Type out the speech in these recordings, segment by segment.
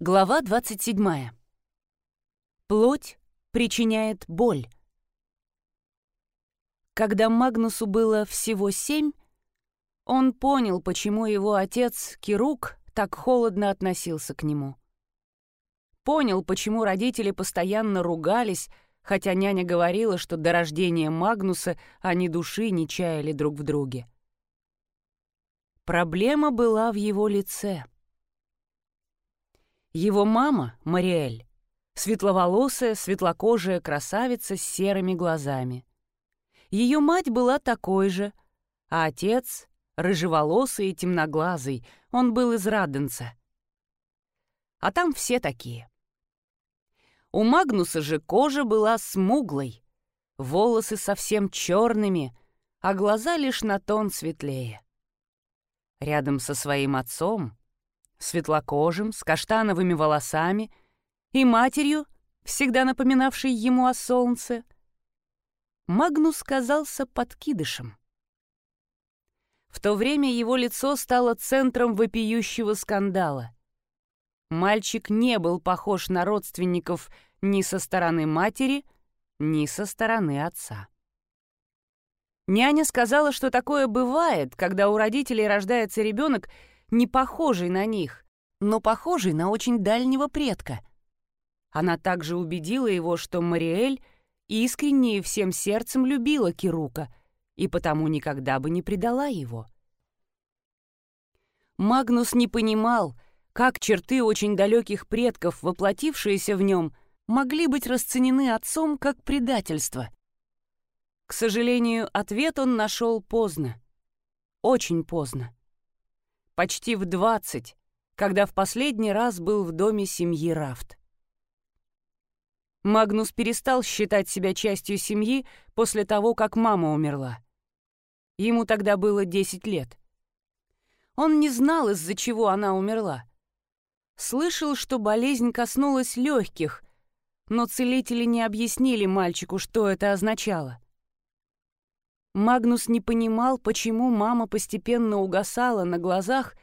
Глава 27. Плоть причиняет боль. Когда Магнусу было всего семь, он понял, почему его отец Кирук так холодно относился к нему. Понял, почему родители постоянно ругались, хотя няня говорила, что до рождения Магнуса они души не чаяли друг в друге. Проблема была в его лице — его мама, Мариэль, светловолосая, светлокожая красавица с серыми глазами. Ее мать была такой же, а отец — рыжеволосый и темноглазый, он был из Раденца. А там все такие. У Магнуса же кожа была смуглой, волосы совсем черными, а глаза лишь на тон светлее. Рядом со своим отцом светлокожим, с каштановыми волосами, и матерью, всегда напоминавшей ему о солнце, Магнус казался подкидышем. В то время его лицо стало центром вопиющего скандала. Мальчик не был похож на родственников ни со стороны матери, ни со стороны отца. Няня сказала, что такое бывает, когда у родителей рождается ребенок, не похожий на них, но похожий на очень дальнего предка. Она также убедила его, что Мариэль искренне и всем сердцем любила Кирука и потому никогда бы не предала его. Магнус не понимал, как черты очень далеких предков, воплотившиеся в нем, могли быть расценены отцом как предательство. К сожалению, ответ он нашел поздно. Очень поздно почти в двадцать, когда в последний раз был в доме семьи Рафт. Магнус перестал считать себя частью семьи после того, как мама умерла. Ему тогда было десять лет. Он не знал, из-за чего она умерла. Слышал, что болезнь коснулась легких, но целители не объяснили мальчику, что это означало. Магнус не понимал, почему мама постепенно угасала на глазах,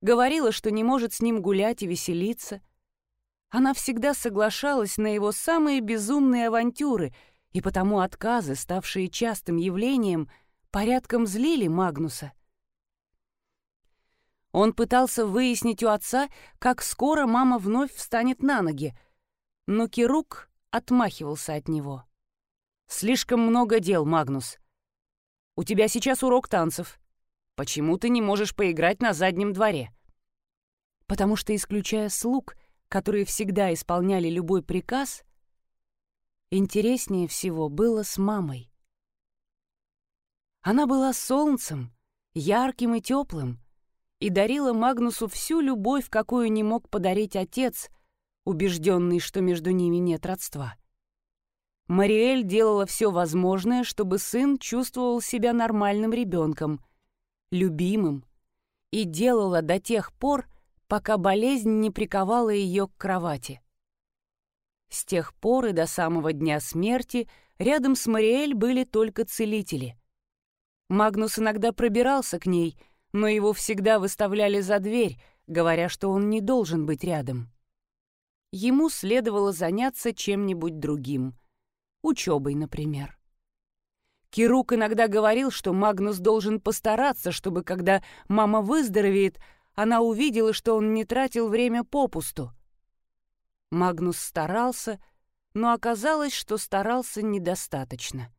говорила, что не может с ним гулять и веселиться. Она всегда соглашалась на его самые безумные авантюры, и потому отказы, ставшие частым явлением, порядком злили Магнуса. Он пытался выяснить у отца, как скоро мама вновь встанет на ноги, но Кирук отмахивался от него. «Слишком много дел, Магнус. У тебя сейчас урок танцев. Почему ты не можешь поиграть на заднем дворе?» Потому что, исключая слуг, которые всегда исполняли любой приказ, интереснее всего было с мамой. Она была солнцем, ярким и теплым, и дарила Магнусу всю любовь, какую не мог подарить отец, убежденный, что между ними нет родства. Мариэль делала все возможное, чтобы сын чувствовал себя нормальным ребенком, любимым, и делала до тех пор, пока болезнь не приковала ее к кровати. С тех пор и до самого дня смерти рядом с Мариэль были только целители. Магнус иногда пробирался к ней, но его всегда выставляли за дверь, говоря, что он не должен быть рядом. Ему следовало заняться чем-нибудь другим — учебой, например. Кирук иногда говорил, что Магнус должен постараться, чтобы, когда мама выздоровеет, она увидела, что он не тратил время попусту. Магнус старался, но оказалось, что старался недостаточно.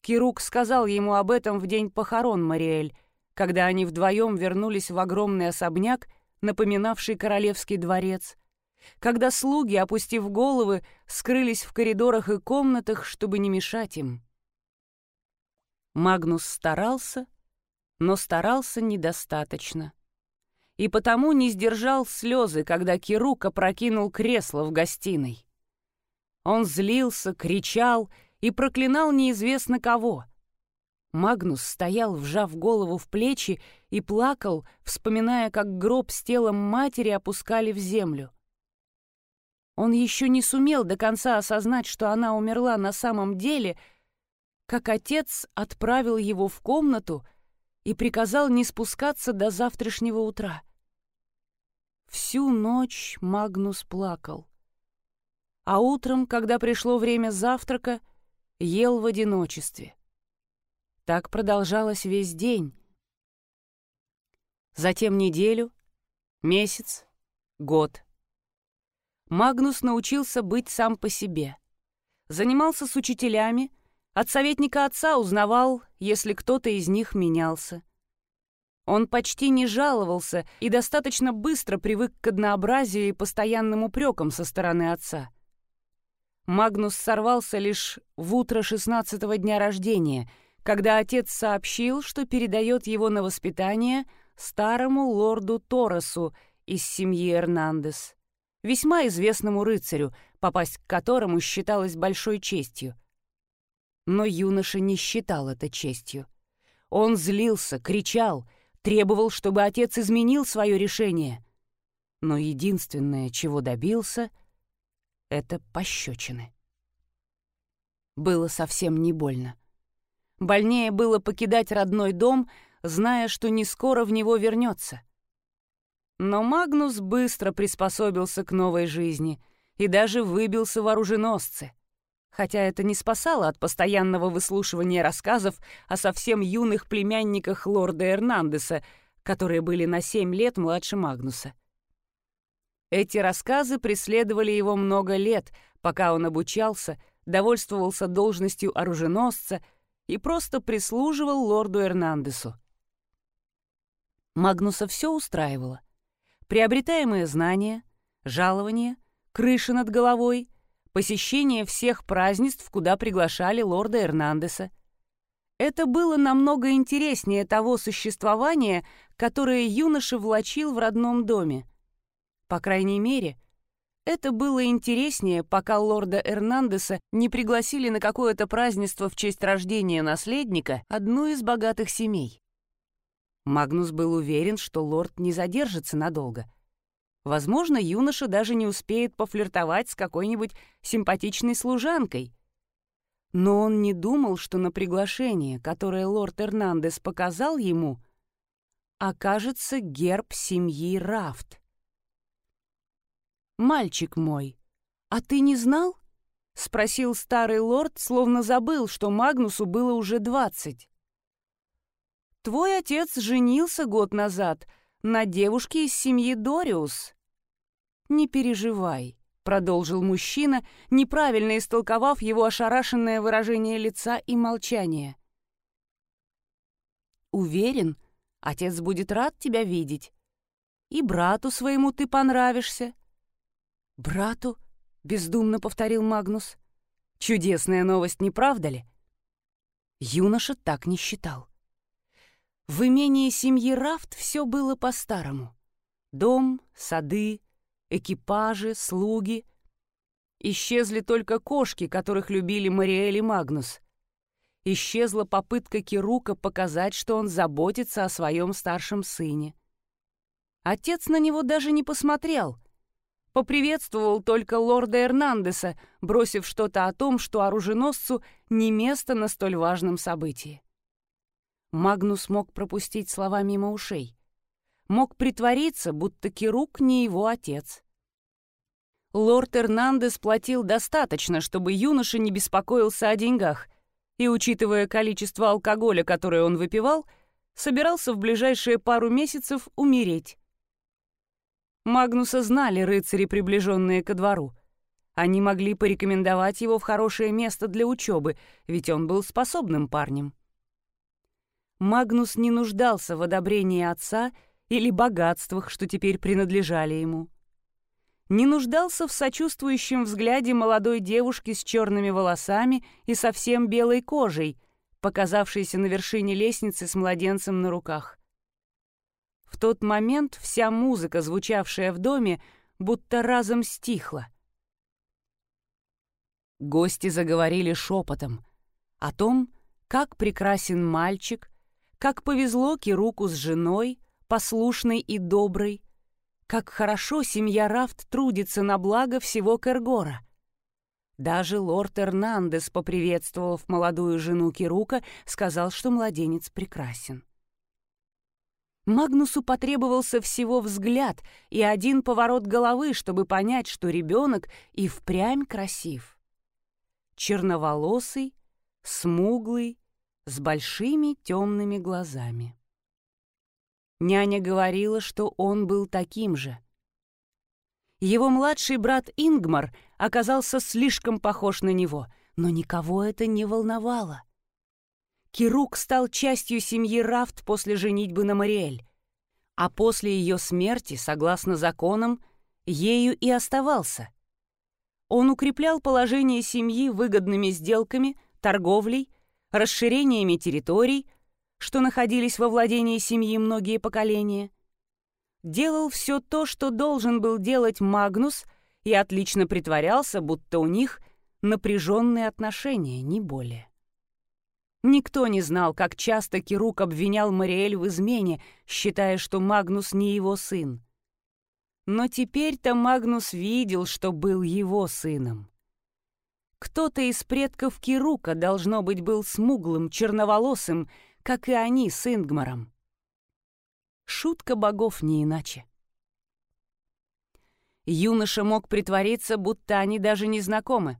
Кирук сказал ему об этом в день похорон Мариэль, когда они вдвоем вернулись в огромный особняк, напоминавший королевский дворец — когда слуги, опустив головы, скрылись в коридорах и комнатах, чтобы не мешать им. Магнус старался, но старался недостаточно. И потому не сдержал слезы, когда Кирук опрокинул кресло в гостиной. Он злился, кричал и проклинал неизвестно кого. Магнус стоял, вжав голову в плечи, и плакал, вспоминая, как гроб с телом матери опускали в землю. Он еще не сумел до конца осознать, что она умерла на самом деле, как отец отправил его в комнату и приказал не спускаться до завтрашнего утра. Всю ночь Магнус плакал. А утром, когда пришло время завтрака, ел в одиночестве. Так продолжалось весь день. Затем неделю, месяц, год. Магнус научился быть сам по себе. Занимался с учителями, от советника отца узнавал, если кто-то из них менялся. Он почти не жаловался и достаточно быстро привык к однообразию и постоянным упрекам со стороны отца. Магнус сорвался лишь в утро шестнадцатого дня рождения, когда отец сообщил, что передает его на воспитание старому лорду Торосу из семьи Эрнандес, весьма известному рыцарю, попасть к которому считалось большой честью. Но юноша не считал это честью. Он злился, кричал — требовал, чтобы отец изменил свое решение. Но единственное, чего добился, — это пощечины. Было совсем не больно. Больнее было покидать родной дом, зная, что не скоро в него вернется. Но Магнус быстро приспособился к новой жизни и даже выбился в оруженосцы хотя это не спасало от постоянного выслушивания рассказов о совсем юных племянниках лорда Эрнандеса, которые были на семь лет младше Магнуса. Эти рассказы преследовали его много лет, пока он обучался, довольствовался должностью оруженосца и просто прислуживал лорду Эрнандесу. Магнуса все устраивало. Приобретаемые знания, жалование, крыша над головой — посещение всех празднеств, куда приглашали лорда Эрнандеса. Это было намного интереснее того существования, которое юноша влачил в родном доме. По крайней мере, это было интереснее, пока лорда Эрнандеса не пригласили на какое-то празднество в честь рождения наследника одну из богатых семей. Магнус был уверен, что лорд не задержится надолго — Возможно, юноша даже не успеет пофлиртовать с какой-нибудь симпатичной служанкой. Но он не думал, что на приглашение, которое лорд Эрнандес показал ему, окажется герб семьи Рафт. «Мальчик мой, а ты не знал?» — спросил старый лорд, словно забыл, что Магнусу было уже двадцать. «Твой отец женился год назад на девушке из семьи Дориус. «Не переживай», — продолжил мужчина, неправильно истолковав его ошарашенное выражение лица и молчание. «Уверен, отец будет рад тебя видеть. И брату своему ты понравишься». «Брату?» — бездумно повторил Магнус. «Чудесная новость, не правда ли?» Юноша так не считал. В имении семьи Рафт все было по-старому. Дом, сады, экипажи, слуги. Исчезли только кошки, которых любили Мариэль и Магнус. Исчезла попытка Кирука показать, что он заботится о своем старшем сыне. Отец на него даже не посмотрел. Поприветствовал только лорда Эрнандеса, бросив что-то о том, что оруженосцу не место на столь важном событии. Магнус мог пропустить слова мимо ушей мог притвориться, будто Кирук не его отец. Лорд Эрнандес платил достаточно, чтобы юноша не беспокоился о деньгах, и, учитывая количество алкоголя, которое он выпивал, собирался в ближайшие пару месяцев умереть. Магнуса знали рыцари, приближенные ко двору. Они могли порекомендовать его в хорошее место для учебы, ведь он был способным парнем. Магнус не нуждался в одобрении отца или богатствах, что теперь принадлежали ему. Не нуждался в сочувствующем взгляде молодой девушки с черными волосами и совсем белой кожей, показавшейся на вершине лестницы с младенцем на руках. В тот момент вся музыка, звучавшая в доме, будто разом стихла. Гости заговорили шепотом о том, как прекрасен мальчик, как повезло Кируку с женой, послушной и доброй. Как хорошо семья Рафт трудится на благо всего Кергора. Даже лорд Эрнандес, поприветствовав молодую жену Кирука, сказал, что младенец прекрасен. Магнусу потребовался всего взгляд и один поворот головы, чтобы понять, что ребенок и впрямь красив. Черноволосый, смуглый, с большими темными глазами. Няня говорила, что он был таким же. Его младший брат Ингмар оказался слишком похож на него, но никого это не волновало. Кирук стал частью семьи Рафт после женитьбы на Мариэль, а после ее смерти, согласно законам, ею и оставался. Он укреплял положение семьи выгодными сделками, торговлей, расширениями территорий, что находились во владении семьи многие поколения. Делал все то, что должен был делать Магнус, и отлично притворялся, будто у них напряженные отношения, не более. Никто не знал, как часто Кирук обвинял Мариэль в измене, считая, что Магнус не его сын. Но теперь-то Магнус видел, что был его сыном. Кто-то из предков Кирука, должно быть, был смуглым, черноволосым, как и они с Ингмаром. Шутка богов не иначе. Юноша мог притвориться, будто они даже не знакомы.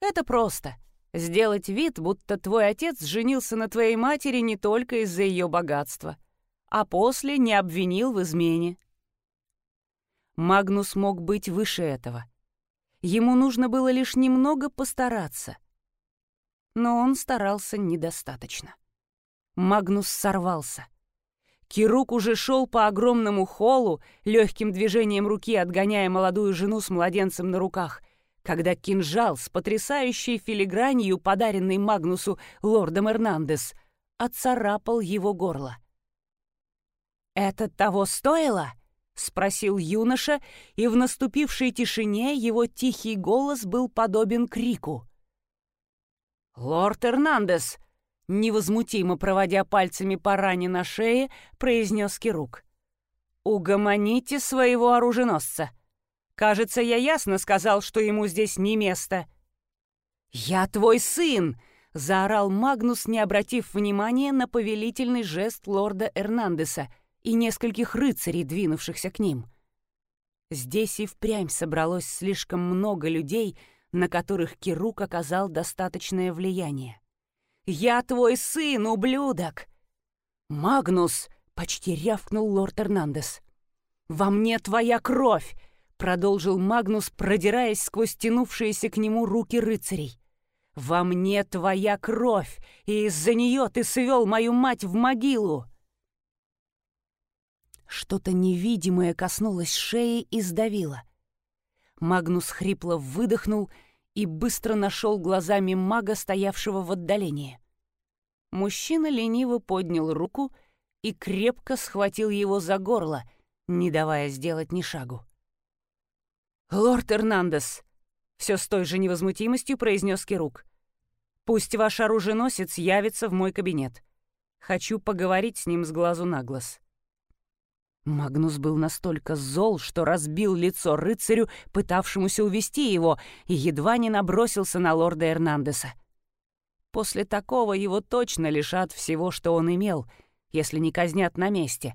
Это просто — Сделать вид, будто твой отец женился на твоей матери не только из-за ее богатства, а после не обвинил в измене. Магнус мог быть выше этого. Ему нужно было лишь немного постараться. Но он старался недостаточно. Магнус сорвался. Кирук уже шел по огромному холлу, легким движением руки отгоняя молодую жену с младенцем на руках, когда кинжал с потрясающей филигранью, подаренный Магнусу лордом Эрнандес, отцарапал его горло. «Это того стоило?» — спросил юноша, и в наступившей тишине его тихий голос был подобен крику. «Лорд Эрнандес!» — невозмутимо проводя пальцами по ране на шее, произнес Кирук. «Угомоните своего оруженосца!» Кажется, я ясно сказал, что ему здесь не место». «Я твой сын!» — заорал Магнус, не обратив внимания на повелительный жест лорда Эрнандеса и нескольких рыцарей, двинувшихся к ним. Здесь и впрямь собралось слишком много людей, на которых Кирук оказал достаточное влияние. «Я твой сын, ублюдок!» «Магнус!» — почти рявкнул лорд Эрнандес. «Во мне твоя кровь! продолжил Магнус, продираясь сквозь тянувшиеся к нему руки рыцарей. «Во мне твоя кровь, и из-за нее ты свел мою мать в могилу!» Что-то невидимое коснулось шеи и сдавило. Магнус хрипло выдохнул и быстро нашел глазами мага, стоявшего в отдалении. Мужчина лениво поднял руку и крепко схватил его за горло, не давая сделать ни шагу. «Лорд Эрнандес!» — все с той же невозмутимостью произнес Кирук. «Пусть ваш оруженосец явится в мой кабинет. Хочу поговорить с ним с глазу на глаз». Магнус был настолько зол, что разбил лицо рыцарю, пытавшемуся увести его, и едва не набросился на лорда Эрнандеса. После такого его точно лишат всего, что он имел, если не казнят на месте,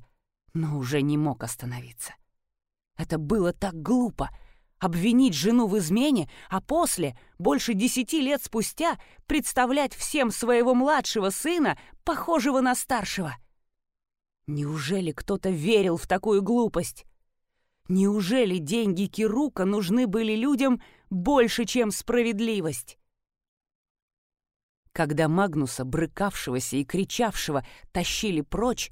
но уже не мог остановиться. Это было так глупо — обвинить жену в измене, а после, больше десяти лет спустя, представлять всем своего младшего сына, похожего на старшего. Неужели кто-то верил в такую глупость? Неужели деньги Кирука нужны были людям больше, чем справедливость? Когда Магнуса, брыкавшегося и кричавшего, тащили прочь,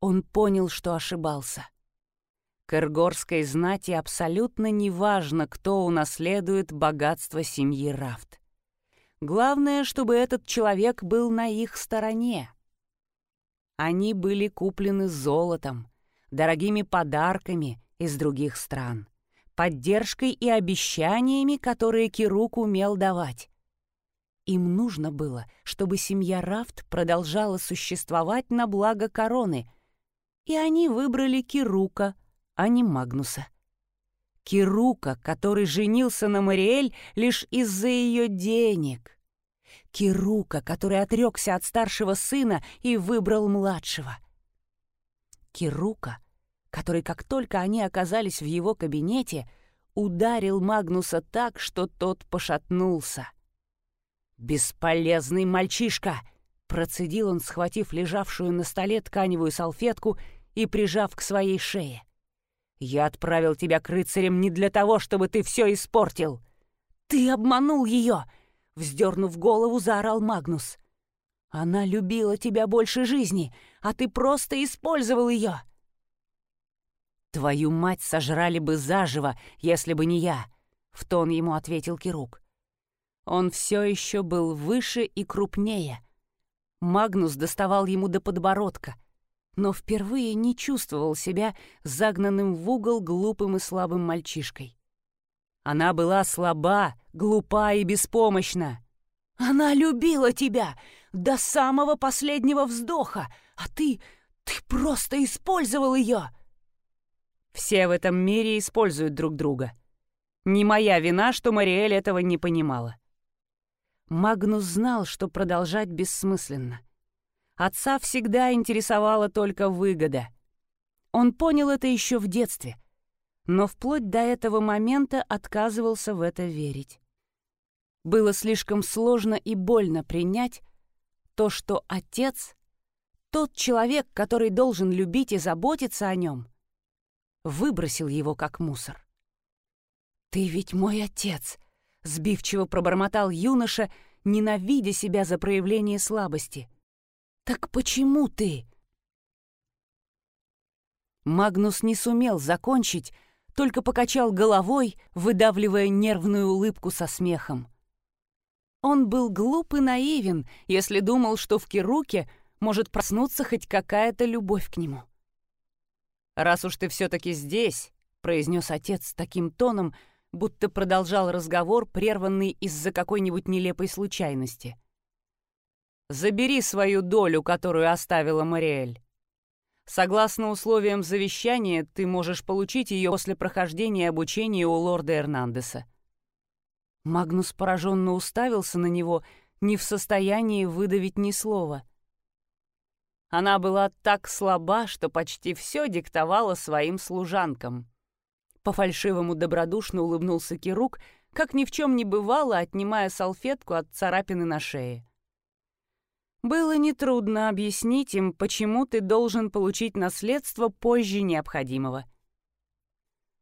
он понял, что ошибался. К знати абсолютно неважно, кто унаследует богатство семьи Рафт. Главное, чтобы этот человек был на их стороне. Они были куплены золотом, дорогими подарками из других стран, поддержкой и обещаниями, которые Кирук умел давать. Им нужно было, чтобы семья Рафт продолжала существовать на благо короны, и они выбрали Кирука а не Магнуса. Кирука, который женился на Мариэль лишь из-за ее денег. Кирука, который отрекся от старшего сына и выбрал младшего. Кирука, который, как только они оказались в его кабинете, ударил Магнуса так, что тот пошатнулся. «Бесполезный мальчишка!» — процедил он, схватив лежавшую на столе тканевую салфетку и прижав к своей шее. «Я отправил тебя к рыцарям не для того, чтобы ты все испортил!» «Ты обманул ее!» — вздернув голову, заорал Магнус. «Она любила тебя больше жизни, а ты просто использовал ее!» «Твою мать сожрали бы заживо, если бы не я», — в тон ему ответил Кирук. Он все еще был выше и крупнее. Магнус доставал ему до подбородка, но впервые не чувствовал себя загнанным в угол глупым и слабым мальчишкой. Она была слаба, глупа и беспомощна. Она любила тебя до самого последнего вздоха, а ты... ты просто использовал ее. Все в этом мире используют друг друга. Не моя вина, что Мариэль этого не понимала. Магнус знал, что продолжать бессмысленно. Отца всегда интересовала только выгода. Он понял это еще в детстве, но вплоть до этого момента отказывался в это верить. Было слишком сложно и больно принять то, что отец, тот человек, который должен любить и заботиться о нем, выбросил его как мусор. «Ты ведь мой отец!» — сбивчиво пробормотал юноша, ненавидя себя за проявление слабости. «Так почему ты?» Магнус не сумел закончить, только покачал головой, выдавливая нервную улыбку со смехом. Он был глуп и наивен, если думал, что в Кируке может проснуться хоть какая-то любовь к нему. «Раз уж ты все-таки здесь», — произнес отец таким тоном, будто продолжал разговор, прерванный из-за какой-нибудь нелепой случайности. «Забери свою долю, которую оставила Мариэль. Согласно условиям завещания, ты можешь получить ее после прохождения обучения у лорда Эрнандеса. Магнус пораженно уставился на него, не в состоянии выдавить ни слова. Она была так слаба, что почти все диктовала своим служанкам. По-фальшивому добродушно улыбнулся Кирук, как ни в чем не бывало, отнимая салфетку от царапины на шее. Было нетрудно объяснить им, почему ты должен получить наследство позже необходимого.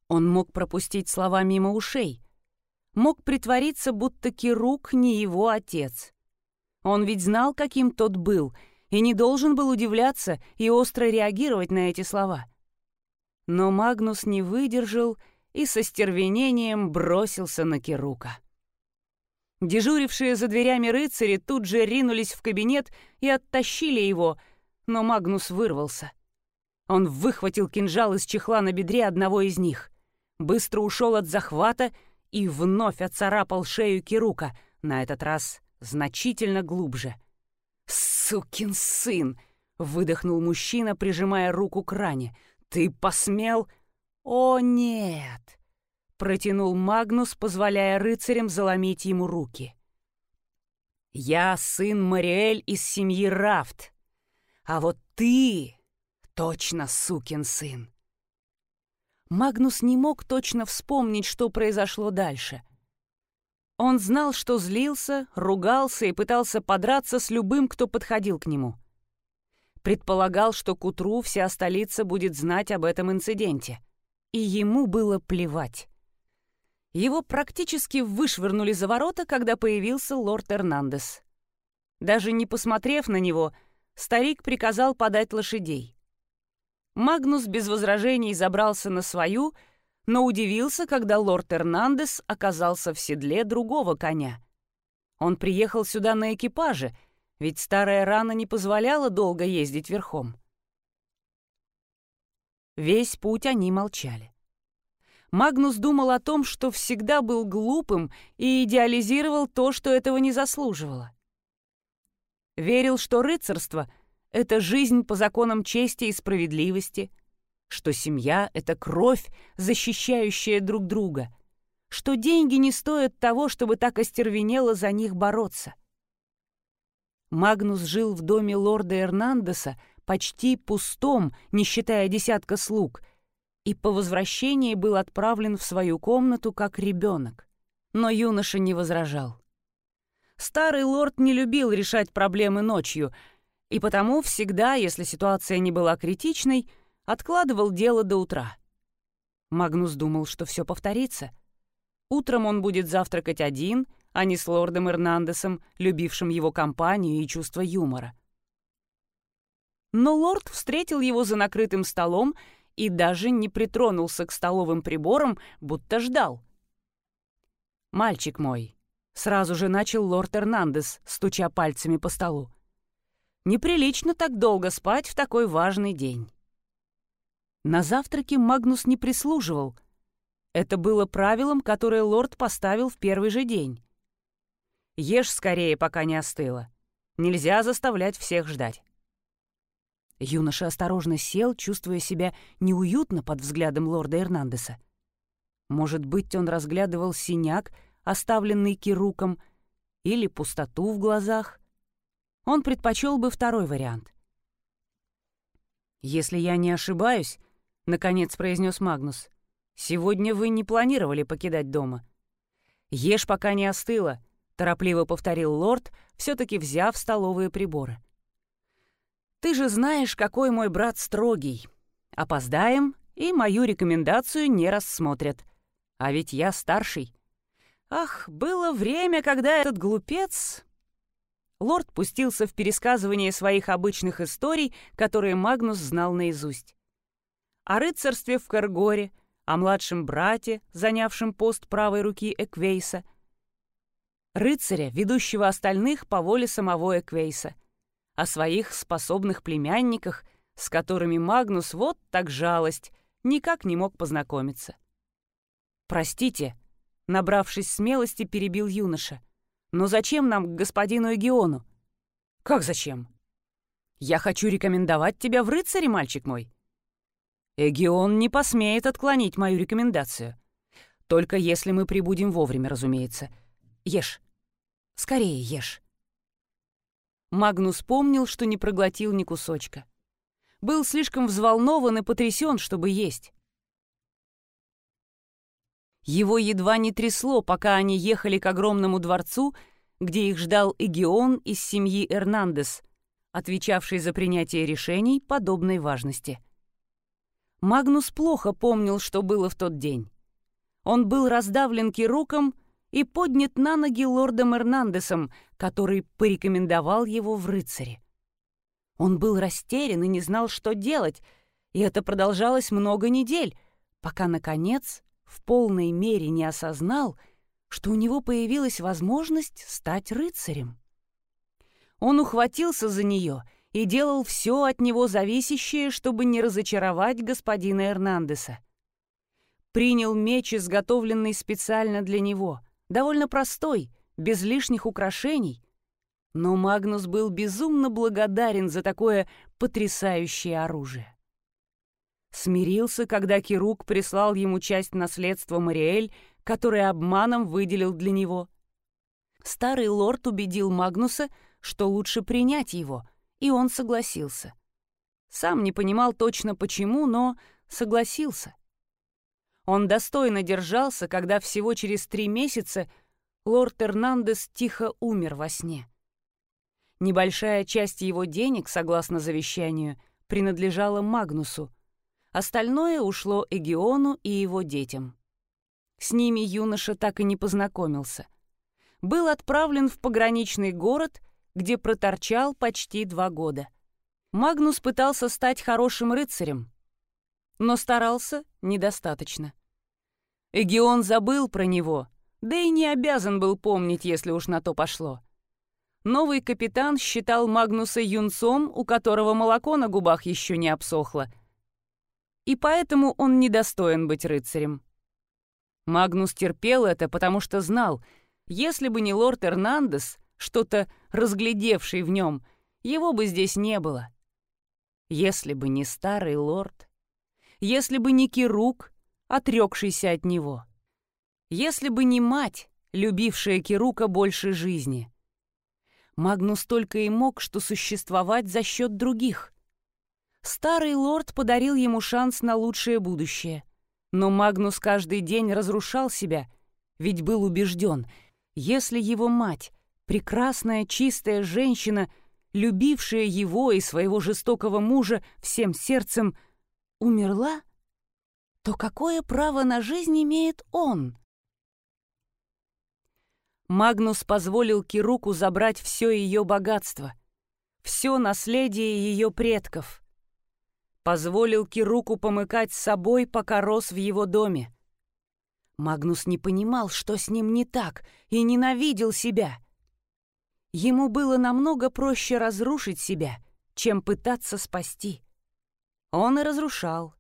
Он мог пропустить слова мимо ушей, мог притвориться, будто Кирук не его отец. Он ведь знал, каким тот был, и не должен был удивляться и остро реагировать на эти слова. Но Магнус не выдержал и со стервенением бросился на Кирука. Дежурившие за дверями рыцари тут же ринулись в кабинет и оттащили его, но Магнус вырвался. Он выхватил кинжал из чехла на бедре одного из них, быстро ушел от захвата и вновь оцарапал шею Кирука, на этот раз значительно глубже. «Сукин сын!» — выдохнул мужчина, прижимая руку к ране. «Ты посмел...» «О, нет!» Протянул Магнус, позволяя рыцарям заломить ему руки. «Я сын Мариэль из семьи Рафт, а вот ты точно сукин сын». Магнус не мог точно вспомнить, что произошло дальше. Он знал, что злился, ругался и пытался подраться с любым, кто подходил к нему. Предполагал, что к утру вся столица будет знать об этом инциденте. И ему было плевать. Его практически вышвырнули за ворота, когда появился лорд Эрнандес. Даже не посмотрев на него, старик приказал подать лошадей. Магнус без возражений забрался на свою, но удивился, когда лорд Эрнандес оказался в седле другого коня. Он приехал сюда на экипаже, ведь старая рана не позволяла долго ездить верхом. Весь путь они молчали. Магнус думал о том, что всегда был глупым и идеализировал то, что этого не заслуживало. Верил, что рыцарство — это жизнь по законам чести и справедливости, что семья — это кровь, защищающая друг друга, что деньги не стоят того, чтобы так остервенело за них бороться. Магнус жил в доме лорда Эрнандеса, почти пустом, не считая десятка слуг, и по возвращении был отправлен в свою комнату как ребенок. Но юноша не возражал. Старый лорд не любил решать проблемы ночью, и потому всегда, если ситуация не была критичной, откладывал дело до утра. Магнус думал, что все повторится. Утром он будет завтракать один, а не с лордом Эрнандесом, любившим его компанию и чувство юмора. Но лорд встретил его за накрытым столом и даже не притронулся к столовым приборам, будто ждал. «Мальчик мой», — сразу же начал лорд Эрнандес, стуча пальцами по столу, «неприлично так долго спать в такой важный день». На завтраке Магнус не прислуживал. Это было правилом, которое лорд поставил в первый же день. «Ешь скорее, пока не остыло. Нельзя заставлять всех ждать». Юноша осторожно сел, чувствуя себя неуютно под взглядом лорда Эрнандеса. Может быть, он разглядывал синяк, оставленный Кируком, или пустоту в глазах. Он предпочел бы второй вариант. «Если я не ошибаюсь», — наконец произнес Магнус, «сегодня вы не планировали покидать дома. Ешь, пока не остыло», — торопливо повторил лорд, все таки взяв столовые приборы. Ты же знаешь, какой мой брат строгий. Опоздаем, и мою рекомендацию не рассмотрят. А ведь я старший. Ах, было время, когда этот глупец... Лорд пустился в пересказывание своих обычных историй, которые Магнус знал наизусть. О рыцарстве в Каргоре, о младшем брате, занявшем пост правой руки Эквейса, рыцаря, ведущего остальных по воле самого Эквейса — о своих способных племянниках, с которыми Магнус вот так жалость, никак не мог познакомиться. «Простите», — набравшись смелости, перебил юноша, «но зачем нам к господину Эгиону?» «Как зачем?» «Я хочу рекомендовать тебя в рыцаре, мальчик мой». «Эгион не посмеет отклонить мою рекомендацию. Только если мы прибудем вовремя, разумеется. Ешь. Скорее ешь». Магнус помнил, что не проглотил ни кусочка. Был слишком взволнован и потрясен, чтобы есть. Его едва не трясло, пока они ехали к огромному дворцу, где их ждал Эгион из семьи Эрнандес, отвечавший за принятие решений подобной важности. Магнус плохо помнил, что было в тот день. Он был раздавлен кируком и поднят на ноги лордом Эрнандесом, который порекомендовал его в рыцаре. Он был растерян и не знал, что делать, и это продолжалось много недель, пока, наконец, в полной мере не осознал, что у него появилась возможность стать рыцарем. Он ухватился за нее и делал все от него зависящее, чтобы не разочаровать господина Эрнандеса. Принял меч, изготовленный специально для него — довольно простой, без лишних украшений. Но Магнус был безумно благодарен за такое потрясающее оружие. Смирился, когда Кирук прислал ему часть наследства Мариэль, который обманом выделил для него. Старый лорд убедил Магнуса, что лучше принять его, и он согласился. Сам не понимал точно почему, но согласился. Он достойно держался, когда всего через три месяца лорд Эрнандес тихо умер во сне. Небольшая часть его денег, согласно завещанию, принадлежала Магнусу. Остальное ушло Эгиону и его детям. С ними юноша так и не познакомился. Был отправлен в пограничный город, где проторчал почти два года. Магнус пытался стать хорошим рыцарем, но старался недостаточно. Эгион забыл про него, да и не обязан был помнить, если уж на то пошло. Новый капитан считал Магнуса юнцом, у которого молоко на губах еще не обсохло, и поэтому он недостоин быть рыцарем. Магнус терпел это, потому что знал, если бы не лорд Эрнандес, что-то разглядевший в нем, его бы здесь не было. Если бы не старый лорд, если бы не Кирук, отрекшийся от него. Если бы не мать, любившая Кирука больше жизни. Магнус только и мог что существовать за счет других. Старый лорд подарил ему шанс на лучшее будущее. Но Магнус каждый день разрушал себя, ведь был убежден, если его мать, прекрасная чистая женщина, любившая его и своего жестокого мужа всем сердцем, умерла, то какое право на жизнь имеет он? Магнус позволил Кируку забрать все ее богатство, все наследие ее предков. Позволил Кируку помыкать с собой, пока рос в его доме. Магнус не понимал, что с ним не так, и ненавидел себя. Ему было намного проще разрушить себя, чем пытаться спасти. Он и разрушал.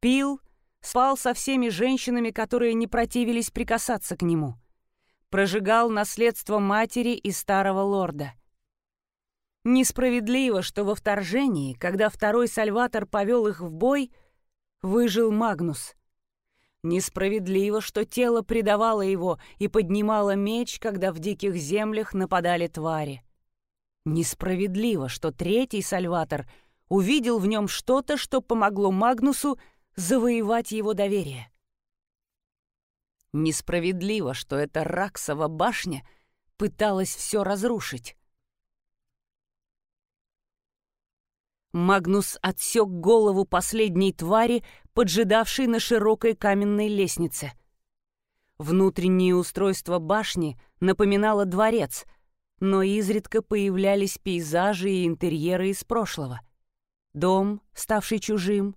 Пил, спал со всеми женщинами, которые не противились прикасаться к нему — прожигал наследство матери и старого лорда. Несправедливо, что во вторжении, когда второй Сальватор повел их в бой, выжил Магнус. Несправедливо, что тело предавало его и поднимало меч, когда в диких землях нападали твари. Несправедливо, что третий Сальватор увидел в нем что-то, что помогло Магнусу завоевать его доверие. Несправедливо, что эта Раксова башня пыталась все разрушить. Магнус отсек голову последней твари, поджидавшей на широкой каменной лестнице. Внутреннее устройство башни напоминало дворец, но изредка появлялись пейзажи и интерьеры из прошлого. Дом, ставший чужим,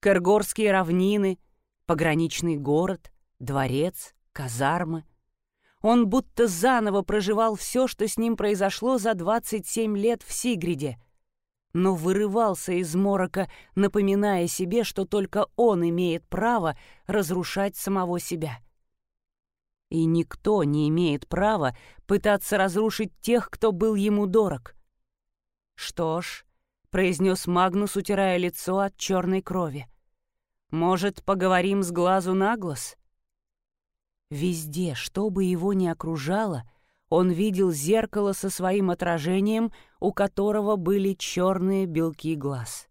Кыргорские равнины, пограничный город — дворец, казармы. Он будто заново проживал все, что с ним произошло за 27 лет в Сигриде, но вырывался из морока, напоминая себе, что только он имеет право разрушать самого себя. И никто не имеет права пытаться разрушить тех, кто был ему дорог. «Что ж», — произнес Магнус, утирая лицо от черной крови, — «может, поговорим с глазу на глаз?» Везде, что бы его ни окружало, он видел зеркало со своим отражением, у которого были черные белки глаз.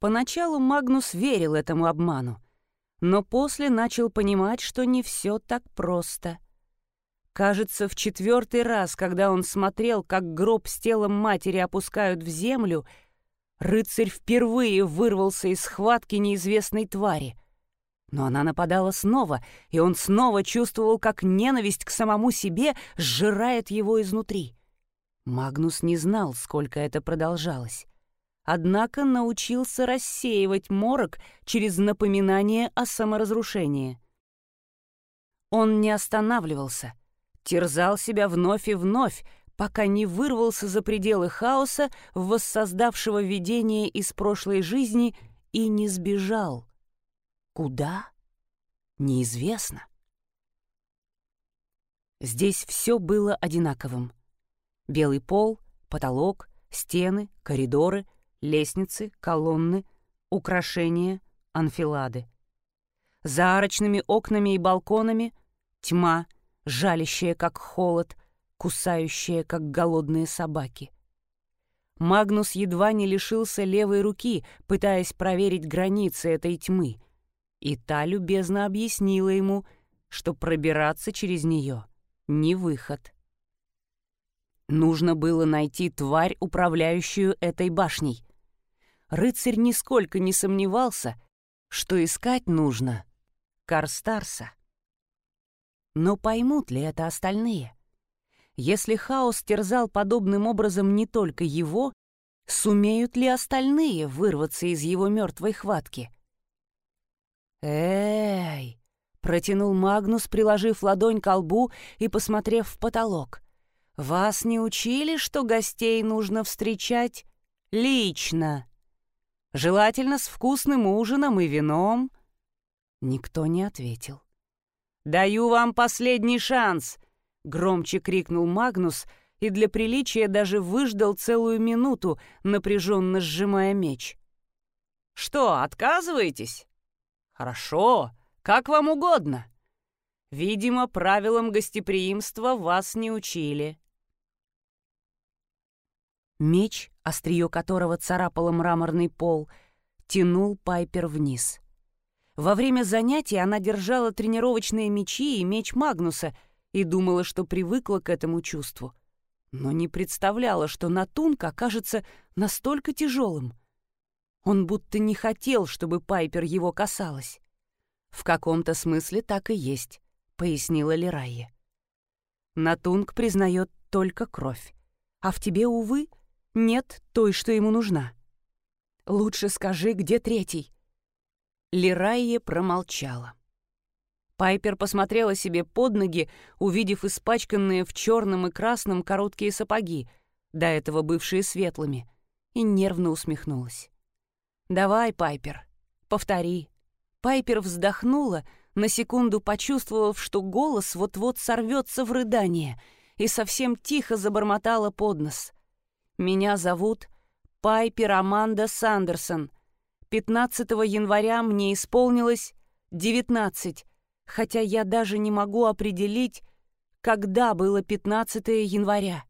Поначалу Магнус верил этому обману, но после начал понимать, что не все так просто. Кажется, в четвертый раз, когда он смотрел, как гроб с телом матери опускают в землю, рыцарь впервые вырвался из схватки неизвестной твари — но она нападала снова, и он снова чувствовал, как ненависть к самому себе сжирает его изнутри. Магнус не знал, сколько это продолжалось. Однако научился рассеивать морок через напоминание о саморазрушении. Он не останавливался, терзал себя вновь и вновь, пока не вырвался за пределы хаоса, воссоздавшего видение из прошлой жизни, и не сбежал — Куда? Неизвестно. Здесь все было одинаковым. Белый пол, потолок, стены, коридоры, лестницы, колонны, украшения, анфилады. За арочными окнами и балконами тьма, жалящая, как холод, кусающая, как голодные собаки. Магнус едва не лишился левой руки, пытаясь проверить границы этой тьмы, и та любезно объяснила ему, что пробираться через нее — не выход. Нужно было найти тварь, управляющую этой башней. Рыцарь нисколько не сомневался, что искать нужно Карстарса. Но поймут ли это остальные? Если хаос терзал подобным образом не только его, сумеют ли остальные вырваться из его мертвой хватки? «Эй!» — протянул Магнус, приложив ладонь к лбу и посмотрев в потолок. «Вас не учили, что гостей нужно встречать лично? Желательно с вкусным ужином и вином?» Никто не ответил. «Даю вам последний шанс!» — громче крикнул Магнус и для приличия даже выждал целую минуту, напряженно сжимая меч. «Что, отказываетесь?» «Хорошо, как вам угодно. Видимо, правилам гостеприимства вас не учили». Меч, острие которого царапало мраморный пол, тянул Пайпер вниз. Во время занятий она держала тренировочные мечи и меч Магнуса и думала, что привыкла к этому чувству. Но не представляла, что Натунк окажется настолько тяжелым. Он будто не хотел, чтобы Пайпер его касалась. «В каком-то смысле так и есть», — пояснила Лерайя. Натунг признает только кровь, а в тебе, увы, нет той, что ему нужна. Лучше скажи, где третий?» Лирайя промолчала. Пайпер посмотрела себе под ноги, увидев испачканные в черном и красном короткие сапоги, до этого бывшие светлыми, и нервно усмехнулась. «Давай, Пайпер, повтори». Пайпер вздохнула, на секунду почувствовав, что голос вот-вот сорвется в рыдание, и совсем тихо забормотала под нос. «Меня зовут Пайпер Аманда Сандерсон. 15 января мне исполнилось 19, хотя я даже не могу определить, когда было 15 января».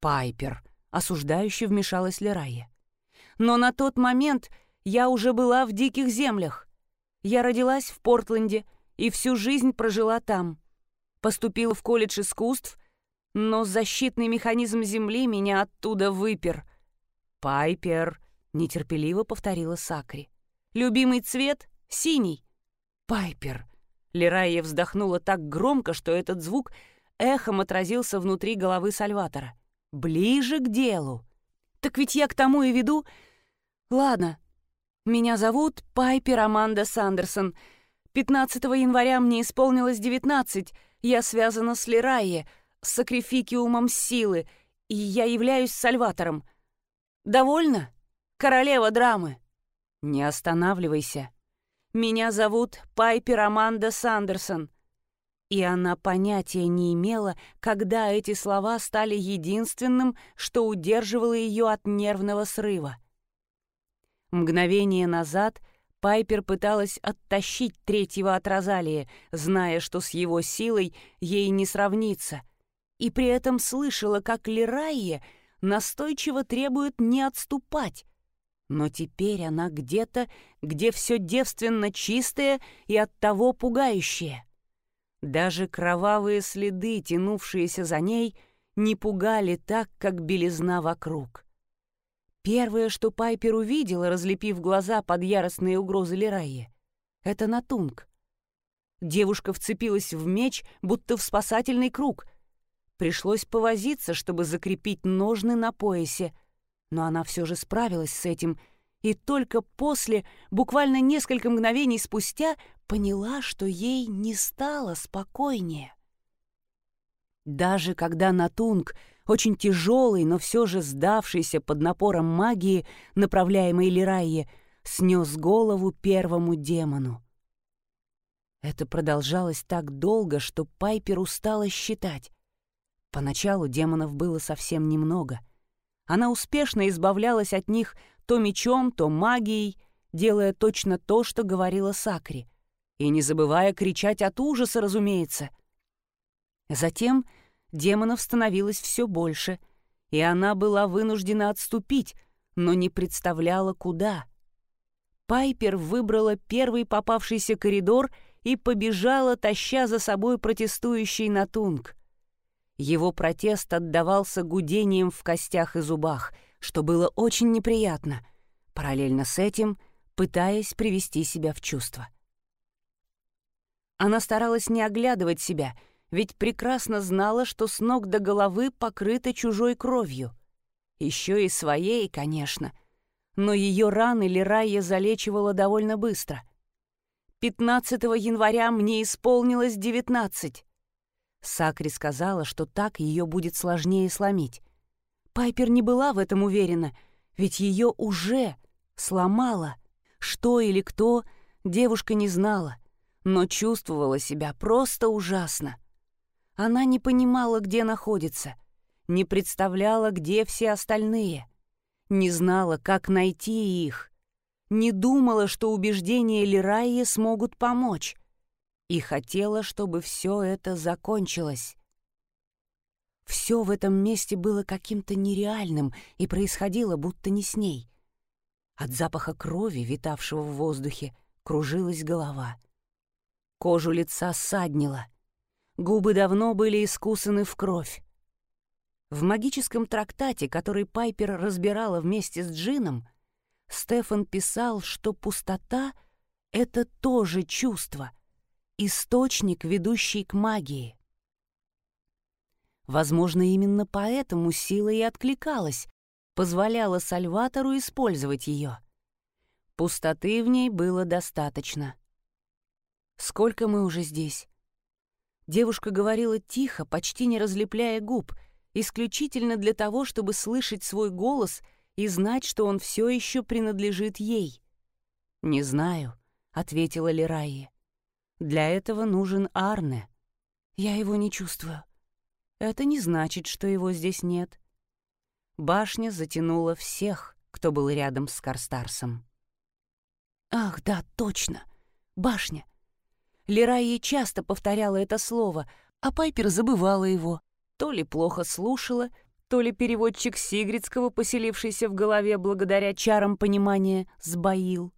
«Пайпер», — осуждающе вмешалась Лерая. «Но на тот момент я уже была в диких землях. Я родилась в Портленде и всю жизнь прожила там. Поступила в колледж искусств, но защитный механизм Земли меня оттуда выпер. «Пайпер», — нетерпеливо повторила Сакри. «Любимый цвет — синий». «Пайпер». Лерайя вздохнула так громко, что этот звук эхом отразился внутри головы Сальватора. «Ближе к делу». «Так ведь я к тому и веду...» «Ладно, меня зовут Пайпер Аманда Сандерсон. 15 января мне исполнилось 19. Я связана с Лерайе, с сакрификиумом силы, и я являюсь Сальватором. Довольно? Королева драмы. Не останавливайся. Меня зовут Пайпер Аманда Сандерсон. И она понятия не имела, когда эти слова стали единственным, что удерживало ее от нервного срыва. Мгновение назад Пайпер пыталась оттащить третьего от Розалии, зная, что с его силой ей не сравнится, и при этом слышала, как Лерайе настойчиво требует не отступать. Но теперь она где-то, где все девственно чистое и оттого пугающее. Даже кровавые следы, тянувшиеся за ней, не пугали так, как белизна вокруг. Первое, что Пайпер увидела, разлепив глаза под яростные угрозы Лерайи, — это Натунг. Девушка вцепилась в меч, будто в спасательный круг. Пришлось повозиться, чтобы закрепить ножны на поясе, но она все же справилась с этим и только после, буквально несколько мгновений спустя, поняла, что ей не стало спокойнее. Даже когда Натунг очень тяжелый, но все же сдавшийся под напором магии, направляемой Лирайе, снес голову первому демону. Это продолжалось так долго, что Пайпер устала считать. Поначалу демонов было совсем немного. Она успешно избавлялась от них то мечом, то магией, делая точно то, что говорила Сакри. И не забывая кричать от ужаса, разумеется. Затем демонов становилось все больше, и она была вынуждена отступить, но не представляла, куда. Пайпер выбрала первый попавшийся коридор и побежала, таща за собой протестующий Натунг. Его протест отдавался гудением в костях и зубах, что было очень неприятно, параллельно с этим пытаясь привести себя в чувство. Она старалась не оглядывать себя — ведь прекрасно знала, что с ног до головы покрыта чужой кровью. Еще и своей, конечно. Но ее раны Лирайя залечивала довольно быстро. 15 января мне исполнилось 19. Сакри сказала, что так ее будет сложнее сломить. Пайпер не была в этом уверена, ведь ее уже сломала. Что или кто, девушка не знала, но чувствовала себя просто ужасно. Она не понимала, где находится, не представляла, где все остальные, не знала, как найти их, не думала, что убеждения Лираи смогут помочь, и хотела, чтобы все это закончилось. Все в этом месте было каким-то нереальным и происходило будто не с ней. От запаха крови, витавшего в воздухе, кружилась голова. Кожу лица саднило. Губы давно были искусаны в кровь. В магическом трактате, который Пайпер разбирала вместе с Джином, Стефан писал, что пустота — это тоже чувство, источник, ведущий к магии. Возможно, именно поэтому сила и откликалась, позволяла Сальватору использовать ее. Пустоты в ней было достаточно. «Сколько мы уже здесь?» Девушка говорила тихо, почти не разлепляя губ, исключительно для того, чтобы слышать свой голос и знать, что он все еще принадлежит ей. «Не знаю», — ответила Лерайе. «Для этого нужен Арне. Я его не чувствую. Это не значит, что его здесь нет». Башня затянула всех, кто был рядом с Карстарсом. «Ах, да, точно! Башня!» Лерайя часто повторяла это слово, а Пайпер забывала его, то ли плохо слушала, то ли переводчик Сигридского, поселившийся в голове благодаря чарам понимания, сбоил.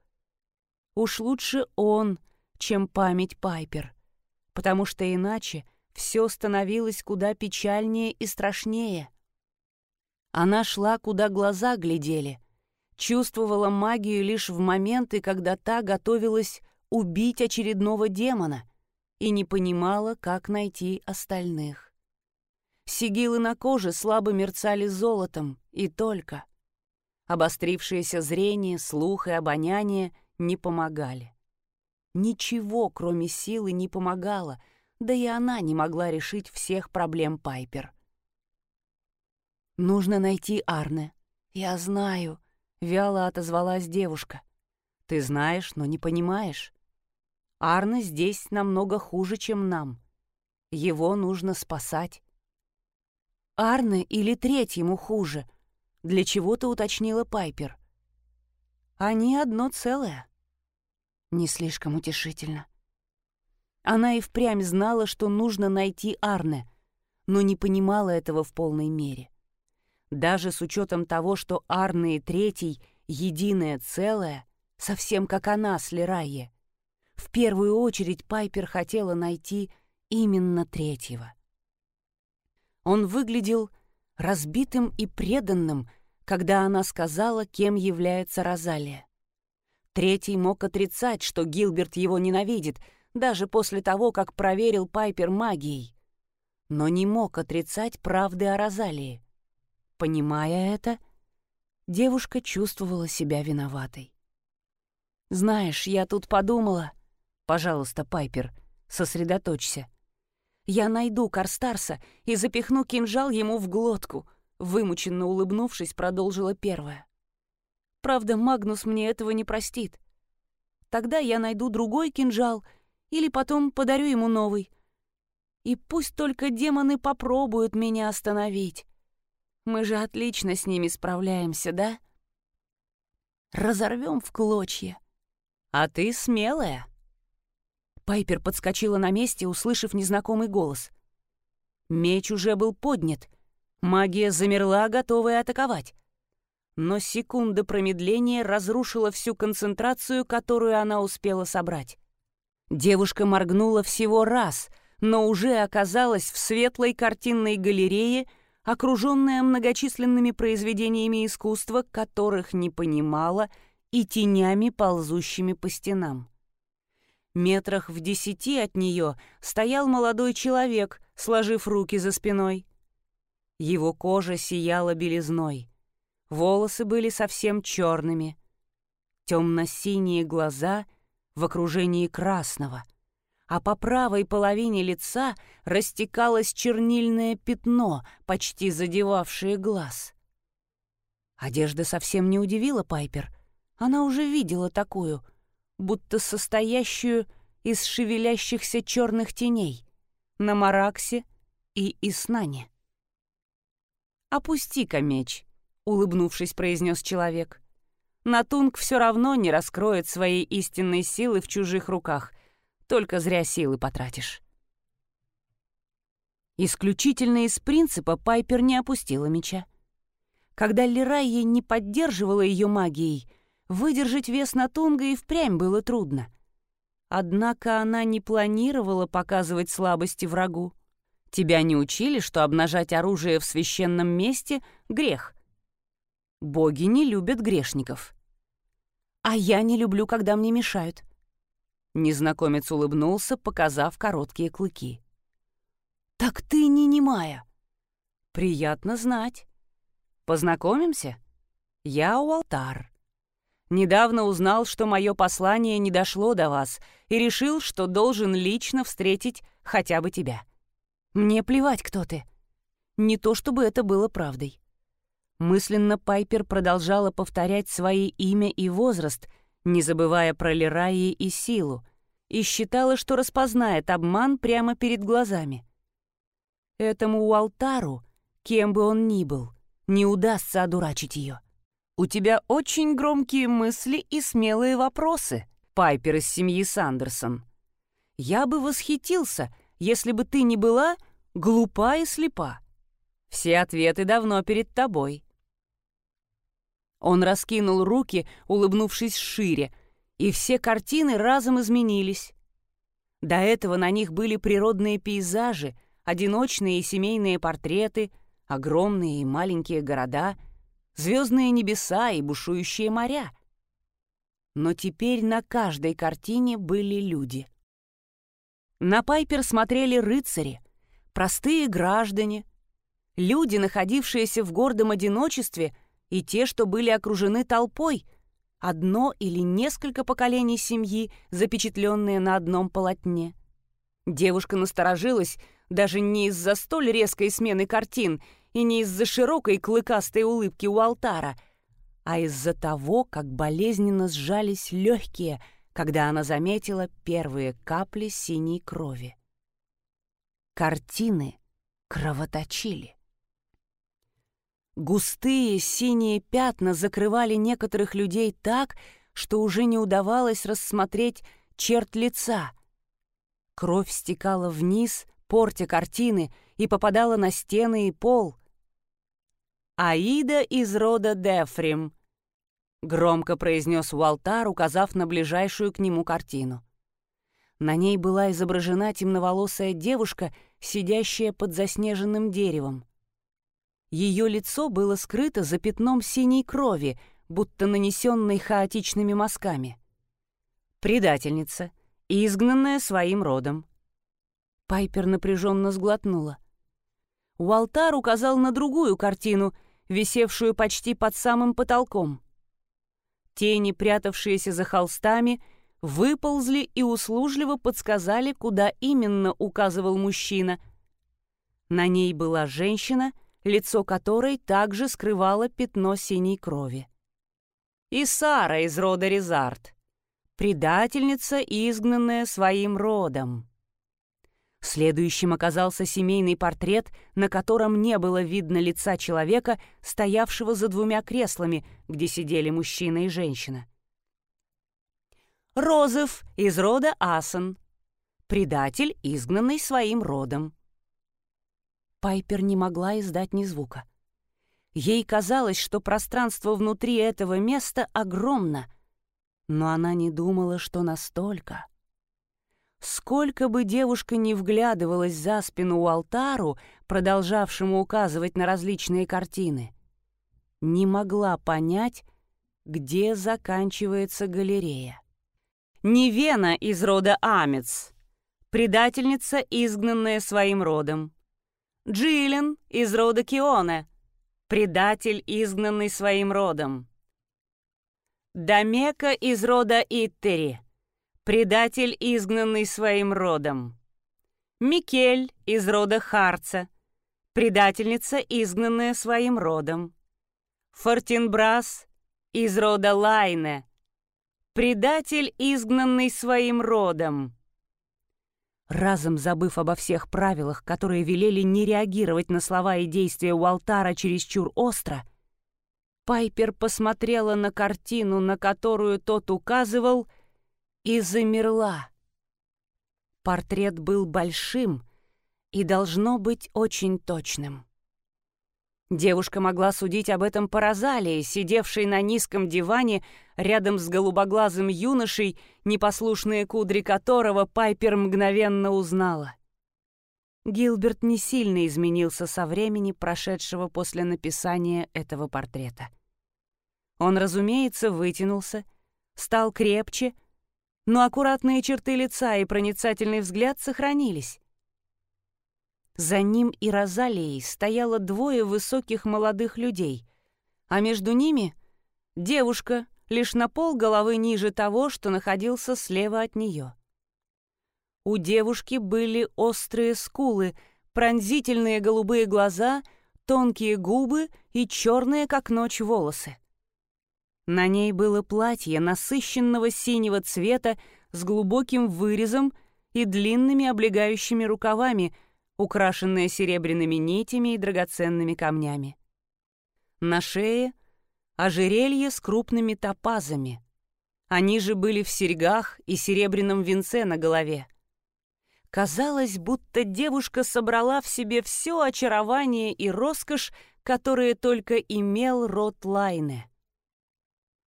Уж лучше он, чем память Пайпер, потому что иначе все становилось куда печальнее и страшнее. Она шла, куда глаза глядели, чувствовала магию лишь в моменты, когда та готовилась убить очередного демона и не понимала, как найти остальных. Сигилы на коже слабо мерцали золотом, и только. Обострившееся зрение, слух и обоняние не помогали. Ничего, кроме силы, не помогало, да и она не могла решить всех проблем Пайпер. «Нужно найти Арне. Я знаю», — вяло отозвалась девушка. «Ты знаешь, но не понимаешь. Арне здесь намного хуже, чем нам. Его нужно спасать. Арне или третьему хуже? Для чего-то уточнила Пайпер. Они одно целое. Не слишком утешительно. Она и впрямь знала, что нужно найти Арне, но не понимала этого в полной мере. Даже с учетом того, что Арне и Третий — единое целое, совсем как она с Лерайе. В первую очередь Пайпер хотела найти именно Третьего. Он выглядел разбитым и преданным, когда она сказала, кем является Розалия. Третий мог отрицать, что Гилберт его ненавидит, даже после того, как проверил Пайпер магией. Но не мог отрицать правды о Розалии. Понимая это, девушка чувствовала себя виноватой. «Знаешь, я тут подумала...» «Пожалуйста, Пайпер, сосредоточься. Я найду Карстарса и запихну кинжал ему в глотку», вымученно улыбнувшись, продолжила первая. «Правда, Магнус мне этого не простит. Тогда я найду другой кинжал или потом подарю ему новый. И пусть только демоны попробуют меня остановить. Мы же отлично с ними справляемся, да? Разорвем в клочья. А ты смелая». Пайпер подскочила на месте, услышав незнакомый голос. Меч уже был поднят. Магия замерла, готовая атаковать. Но секунда промедления разрушила всю концентрацию, которую она успела собрать. Девушка моргнула всего раз, но уже оказалась в светлой картинной галерее, окруженная многочисленными произведениями искусства, которых не понимала, и тенями, ползущими по стенам. Метрах в десяти от нее стоял молодой человек, сложив руки за спиной. Его кожа сияла белизной. Волосы были совсем черными. Темно-синие глаза в окружении красного. А по правой половине лица растекалось чернильное пятно, почти задевавшее глаз. Одежда совсем не удивила Пайпер. Она уже видела такую — будто состоящую из шевелящихся черных теней на Мараксе и Иснане. «Опусти-ка меч», — улыбнувшись, произнес человек. «Натунг все равно не раскроет своей истинной силы в чужих руках, только зря силы потратишь». Исключительно из принципа Пайпер не опустила меча. Когда Лерайя не поддерживала ее магией, выдержать вес Натунга и впрямь было трудно. Однако она не планировала показывать слабости врагу. Тебя не учили, что обнажать оружие в священном месте — грех. Боги не любят грешников. А я не люблю, когда мне мешают. Незнакомец улыбнулся, показав короткие клыки. «Так ты не немая!» «Приятно знать. Познакомимся? Я Уалтар. Недавно узнал, что мое послание не дошло до вас, и решил, что должен лично встретить хотя бы тебя. Мне плевать, кто ты. Не то чтобы это было правдой. Мысленно Пайпер продолжала повторять свои имя и возраст, не забывая про Лираи и силу, и считала, что распознает обман прямо перед глазами. Этому Уалтару, кем бы он ни был, не удастся одурачить ее. «У тебя очень громкие мысли и смелые вопросы, Пайпер из семьи Сандерсон. Я бы восхитился, если бы ты не была глупа и слепа. Все ответы давно перед тобой». Он раскинул руки, улыбнувшись шире, и все картины разом изменились. До этого на них были природные пейзажи, одиночные и семейные портреты, огромные и маленькие города, звездные небеса и бушующие моря. Но теперь на каждой картине были люди — на Пайпер смотрели рыцари, простые граждане, люди, находившиеся в гордом одиночестве, и те, что были окружены толпой, одно или несколько поколений семьи, запечатленные на одном полотне. Девушка насторожилась даже не из-за столь резкой смены картин и не из-за широкой клыкастой улыбки у алтара, а из-за того, как болезненно сжались легкие – когда она заметила первые капли синей крови. Картины кровоточили. Густые синие пятна закрывали некоторых людей так, что уже не удавалось рассмотреть черт лица. Кровь стекала вниз, портя картины, и попадала на стены и пол. Аида из рода Дефрим, — громко произнес Уалтар, указав на ближайшую к нему картину. На ней была изображена темноволосая девушка, сидящая под заснеженным деревом. Ее лицо было скрыто за пятном синей крови, будто нанесенной хаотичными мазками. Предательница, изгнанная своим родом. Пайпер напряженно сглотнула. Уалтар указал на другую картину, висевшую почти под самым потолком — Тени, прятавшиеся за холстами, выползли и услужливо подсказали, куда именно указывал мужчина. На ней была женщина, лицо которой также скрывало пятно синей крови. И Сара из рода Резарт, предательница, изгнанная своим родом. Следующим оказался семейный портрет, на котором не было видно лица человека, стоявшего за двумя креслами, где сидели мужчина и женщина. Розов из рода Асан. Предатель, изгнанный своим родом. Пайпер не могла издать ни звука. Ей казалось, что пространство внутри этого места огромно, но она не думала, что настолько. Сколько бы девушка ни вглядывалась за спину у алтару, продолжавшему указывать на различные картины, не могла понять, где заканчивается галерея. Невена из рода Амец, предательница, изгнанная своим родом. Джилен из рода Кионе, предатель, изгнанный своим родом. Дамека из рода Иттери, предатель, изгнанный своим родом. Микель из рода Харца, предательница, изгнанная своим родом. Фортинбрас из рода Лайне, предатель, изгнанный своим родом. Разом забыв обо всех правилах, которые велели не реагировать на слова и действия у алтара чересчур остро, Пайпер посмотрела на картину, на которую тот указывал — и замерла. Портрет был большим, и должно быть очень точным. Девушка могла судить об этом по Розалии, сидевшей на низком диване рядом с голубоглазым юношей, непослушные кудри которого Пайпер мгновенно узнала. Гилберт не сильно изменился со времени, прошедшего после написания этого портрета. Он, разумеется, вытянулся, стал крепче, но аккуратные черты лица и проницательный взгляд сохранились. За ним и Розалией стояло двое высоких молодых людей, а между ними — девушка, лишь на пол головы ниже того, что находился слева от нее. У девушки были острые скулы, пронзительные голубые глаза, тонкие губы и черные, как ночь, волосы. На ней было платье насыщенного синего цвета с глубоким вырезом и длинными облегающими рукавами, украшенное серебряными нитями и драгоценными камнями. На шее — ожерелье с крупными топазами. Они же были в серьгах и серебряном венце на голове. Казалось, будто девушка собрала в себе все очарование и роскошь, которые только имел род Лайне.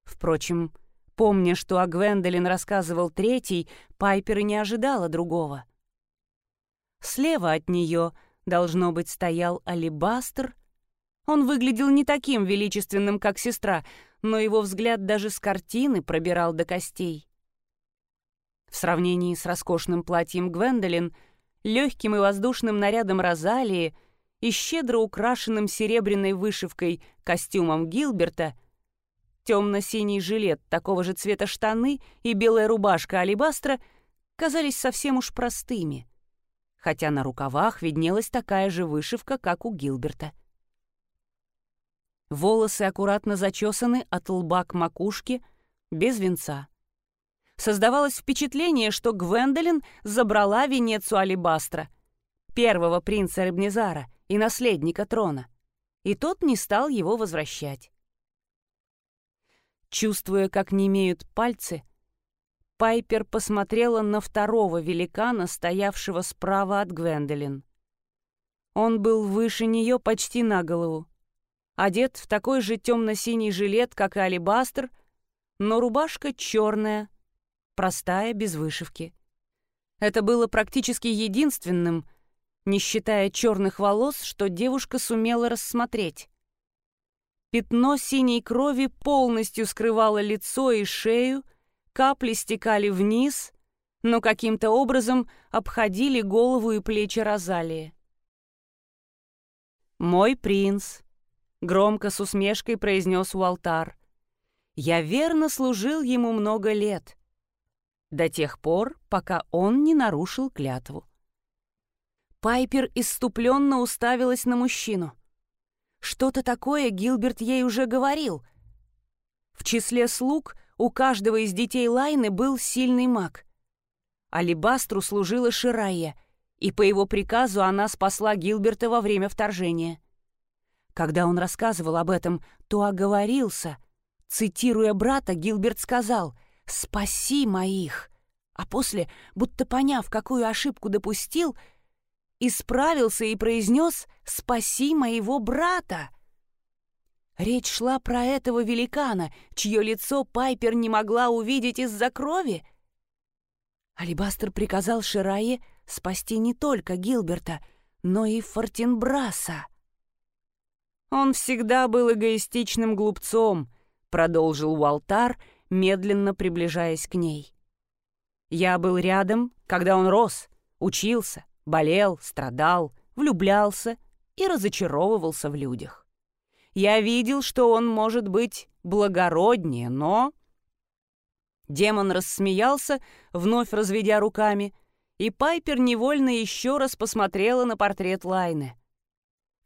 Впрочем, помня, что о Гвендолин рассказывал третий, Пайпер и не ожидала другого. Слева от нее, должно быть, стоял алибастр. Он выглядел не таким величественным, как сестра, но его взгляд даже с картины пробирал до костей. В сравнении с роскошным платьем Гвендолин, легким и воздушным нарядом Розалии и щедро украшенным серебряной вышивкой костюмом Гилберта, темно-синий жилет, такого же цвета штаны и белая рубашка алибастра казались совсем уж простыми, хотя на рукавах виднелась такая же вышивка, как у Гилберта. Волосы аккуратно зачесаны от лба к макушке, без венца. Создавалось впечатление, что Гвендолин забрала венец у Алибастра, первого принца Рыбнезара и наследника трона, и тот не стал его возвращать. Чувствуя, как немеют пальцы, Пайпер посмотрела на второго великана, стоявшего справа от Гвендолин. Он был выше нее почти на голову, одет в такой же темно-синий жилет, как и алибастр, но рубашка черная, простая, без вышивки. Это было практически единственным, не считая черных волос, что девушка сумела рассмотреть. Пятно синей крови полностью скрывало лицо и шею, капли стекали вниз, но каким-то образом обходили голову и плечи Розалии. «Мой принц», — громко с усмешкой произнес Уалтар. «Я верно служил ему много лет до тех пор, пока он не нарушил клятву. Пайпер иступленно уставилась на мужчину. Что-то такое Гилберт ей уже говорил. В числе слуг у каждого из детей Лайны был сильный маг. Алибастру служила Ширайя, и по его приказу она спасла Гилберта во время вторжения. Когда он рассказывал об этом, то оговорился. Цитируя брата, Гилберт сказал — «Спаси моих!» А после, будто поняв, какую ошибку допустил, исправился и произнес «Спаси моего брата!» Речь шла про этого великана, чье лицо Пайпер не могла увидеть из-за крови. Алибастер приказал Ширае спасти не только Гилберта, но и Фортинбраса. «Он всегда был эгоистичным глупцом», — продолжил Уалтар, медленно приближаясь к ней. Я был рядом, когда он рос, учился, болел, страдал, влюблялся и разочаровывался в людях. Я видел, что он может быть благороднее, но... Демон рассмеялся, вновь разведя руками, и Пайпер невольно еще раз посмотрела на портрет Лайны.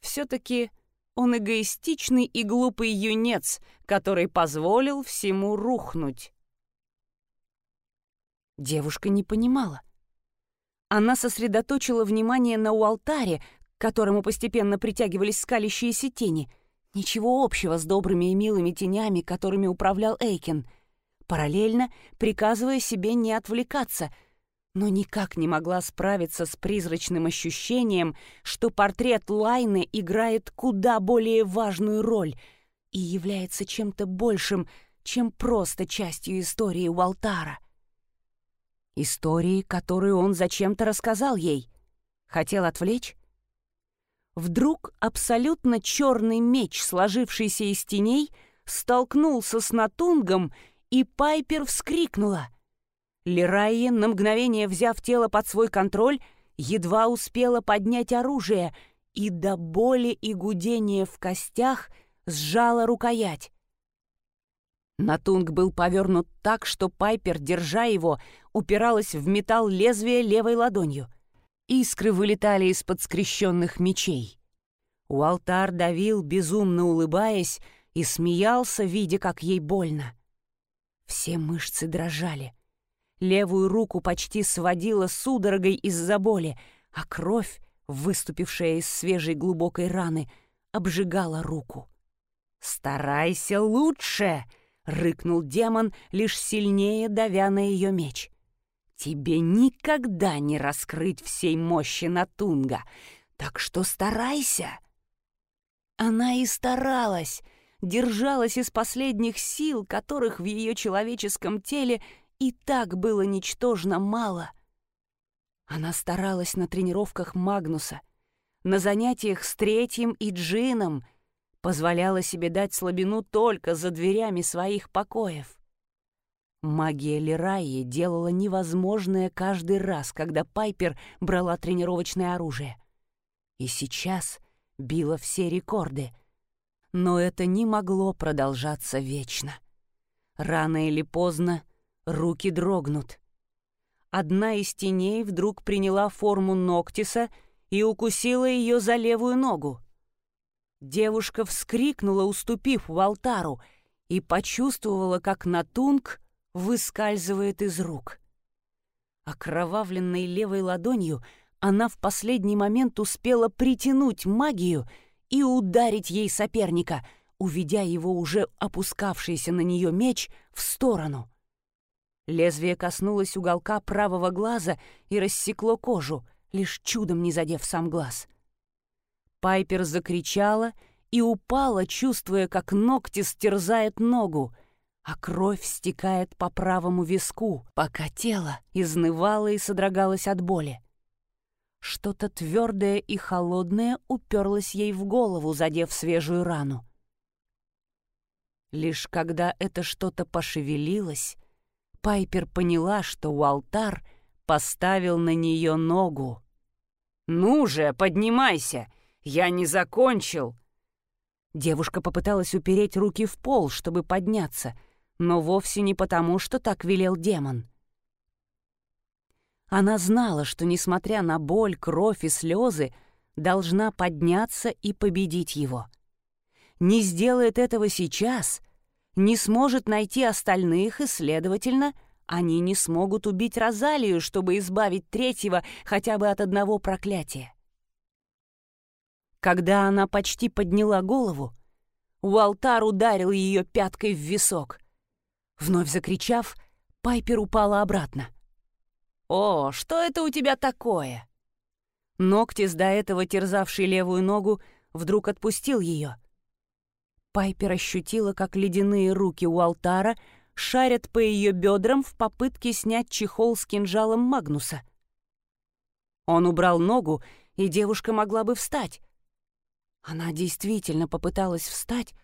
Все-таки он эгоистичный и глупый юнец, который позволил всему рухнуть. Девушка не понимала. Она сосредоточила внимание на уалтаре, к которому постепенно притягивались скалящиеся тени. Ничего общего с добрыми и милыми тенями, которыми управлял Эйкен. Параллельно приказывая себе не отвлекаться, но никак не могла справиться с призрачным ощущением, что портрет Лайны играет куда более важную роль и является чем-то большим, чем просто частью истории Уалтара. Истории, которую он зачем-то рассказал ей. Хотел отвлечь? Вдруг абсолютно черный меч, сложившийся из теней, столкнулся с Натунгом, и Пайпер вскрикнула. Лирайя, на мгновение взяв тело под свой контроль, едва успела поднять оружие и до боли и гудения в костях сжала рукоять. Натунг был повернут так, что Пайпер, держа его, упиралась в металл лезвия левой ладонью. Искры вылетали из-под скрещенных мечей. Уалтар давил, безумно улыбаясь, и смеялся, видя, как ей больно. Все мышцы дрожали. Левую руку почти сводила судорогой из-за боли, а кровь, выступившая из свежей глубокой раны, обжигала руку. «Старайся лучше!» — рыкнул демон, лишь сильнее давя на ее меч. «Тебе никогда не раскрыть всей мощи Натунга, так что старайся!» Она и старалась, держалась из последних сил, которых в ее человеческом теле и так было ничтожно мало. Она старалась на тренировках Магнуса, на занятиях с третьим и Джином, позволяла себе дать слабину только за дверями своих покоев. Магия Лираи делала невозможное каждый раз, когда Пайпер брала тренировочное оружие. И сейчас била все рекорды. Но это не могло продолжаться вечно. Рано или поздно руки дрогнут. Одна из теней вдруг приняла форму Ноктиса и укусила ее за левую ногу. Девушка вскрикнула, уступив в алтару, и почувствовала, как Натунг выскальзывает из рук. Окровавленной левой ладонью она в последний момент успела притянуть магию и ударить ей соперника, уведя его уже опускавшийся на нее меч в сторону — Лезвие коснулось уголка правого глаза и рассекло кожу, лишь чудом не задев сам глаз. Пайпер закричала и упала, чувствуя, как ногти стерзает ногу, а кровь стекает по правому виску, пока тело изнывало и содрогалось от боли. Что-то твердое и холодное уперлось ей в голову, задев свежую рану. Лишь когда это что-то пошевелилось, Пайпер поняла, что Уалтар поставил на нее ногу. «Ну же, поднимайся! Я не закончил!» Девушка попыталась упереть руки в пол, чтобы подняться, но вовсе не потому, что так велел демон. Она знала, что, несмотря на боль, кровь и слезы, должна подняться и победить его. Не сделает этого сейчас, не сможет найти остальных, и, следовательно, они не смогут убить Розалию, чтобы избавить третьего хотя бы от одного проклятия. Когда она почти подняла голову, Уалтар ударил ее пяткой в висок. Вновь закричав, Пайпер упала обратно. «О, что это у тебя такое?» Ногтис, до этого терзавший левую ногу, вдруг отпустил ее — Пайпер ощутила, как ледяные руки у алтара шарят по ее бедрам в попытке снять чехол с кинжалом Магнуса. Он убрал ногу, и девушка могла бы встать. Она действительно попыталась встать,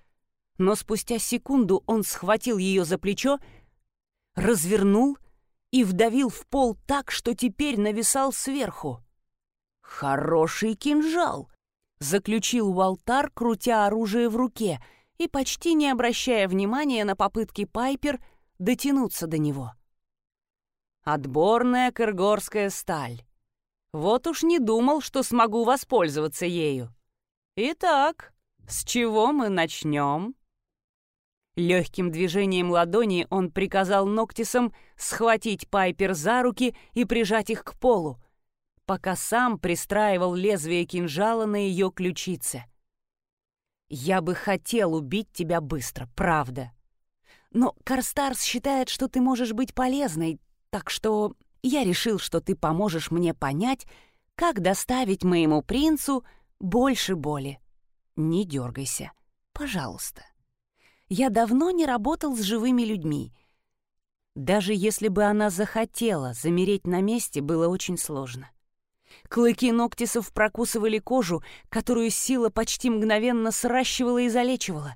но спустя секунду он схватил ее за плечо, развернул и вдавил в пол так, что теперь нависал сверху. «Хороший кинжал!» — заключил Уалтар, крутя оружие в руке — и почти не обращая внимания на попытки Пайпер дотянуться до него. Отборная кыргорская сталь. Вот уж не думал, что смогу воспользоваться ею. Итак, с чего мы начнем? Легким движением ладони он приказал Ноктисам схватить Пайпер за руки и прижать их к полу, пока сам пристраивал лезвие кинжала на ее ключице. Я бы хотел убить тебя быстро, правда. Но Карстарс считает, что ты можешь быть полезной, так что я решил, что ты поможешь мне понять, как доставить моему принцу больше боли. Не дергайся, пожалуйста. Я давно не работал с живыми людьми. Даже если бы она захотела, замереть на месте было очень сложно. Клыки Ноктисов прокусывали кожу, которую сила почти мгновенно сращивала и залечивала.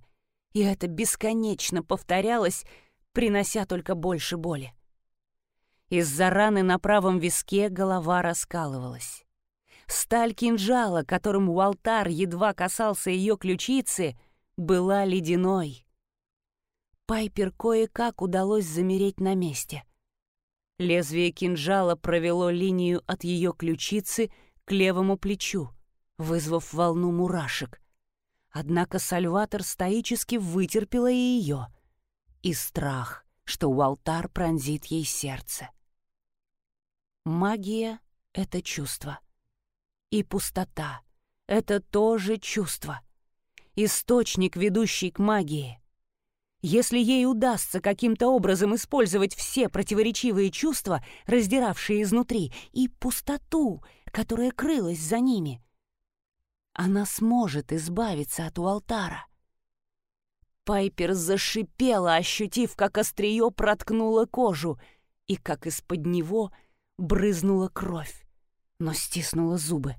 И это бесконечно повторялось, принося только больше боли. Из-за раны на правом виске голова раскалывалась. Сталь кинжала, которым Уалтар едва касался ее ключицы, была ледяной. Пайпер кое-как удалось замереть на месте. Лезвие кинжала провело линию от ее ключицы к левому плечу, вызвав волну мурашек. Однако Сальватор стоически вытерпела и ее. И страх, что Уалтар пронзит ей сердце. Магия — это чувство. И пустота — это тоже чувство. Источник, ведущий к магии. Если ей удастся каким-то образом использовать все противоречивые чувства, раздиравшие изнутри, и пустоту, которая крылась за ними, она сможет избавиться от Уалтара. Пайпер зашипела, ощутив, как острие проткнуло кожу, и как из-под него — брызнула кровь, но стиснула зубы.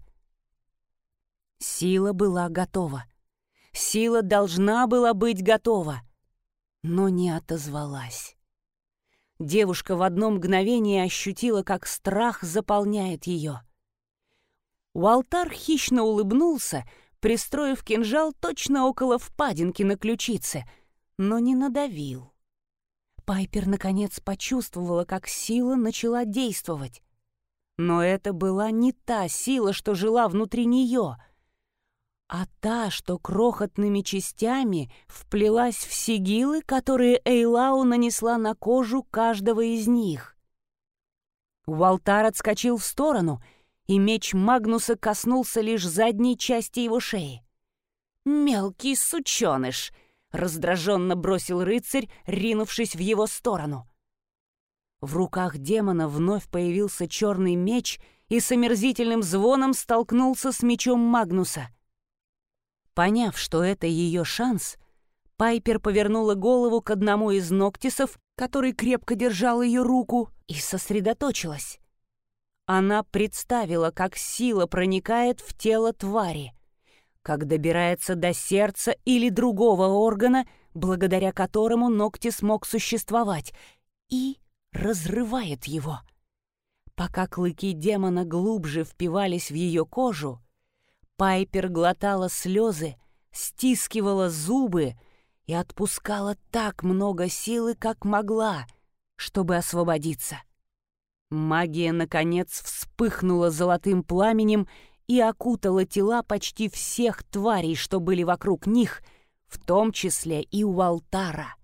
Сила была готова. Сила должна была быть готова, но не отозвалась. Девушка в одно мгновение ощутила, как страх заполняет ее. Уалтар хищно улыбнулся, пристроив кинжал точно около впадинки на ключице, но не надавил. Пайпер наконец почувствовала, как сила начала действовать. Но это была не та сила, что жила внутри нее, а та, что крохотными частями вплелась в сигилы, которые Эйлау нанесла на кожу каждого из них. Уалтар отскочил в сторону, и меч Магнуса коснулся лишь задней части его шеи. «Мелкий сученыш!» — раздраженно бросил рыцарь, ринувшись в его сторону. В руках демона вновь появился черный меч и с омерзительным звоном столкнулся с мечом Магнуса. Поняв, что это ее шанс, Пайпер повернула голову к одному из ноктисов, который крепко держал ее руку, и сосредоточилась. Она представила, как сила проникает в тело твари как добирается до сердца или другого органа, благодаря которому ногти смог существовать, и разрывает его. Пока клыки демона глубже впивались в ее кожу, Пайпер глотала слезы, стискивала зубы и отпускала так много силы, как могла, чтобы освободиться. Магия, наконец, вспыхнула золотым пламенем и окутала тела почти всех тварей, что были вокруг них, в том числе и у алтара.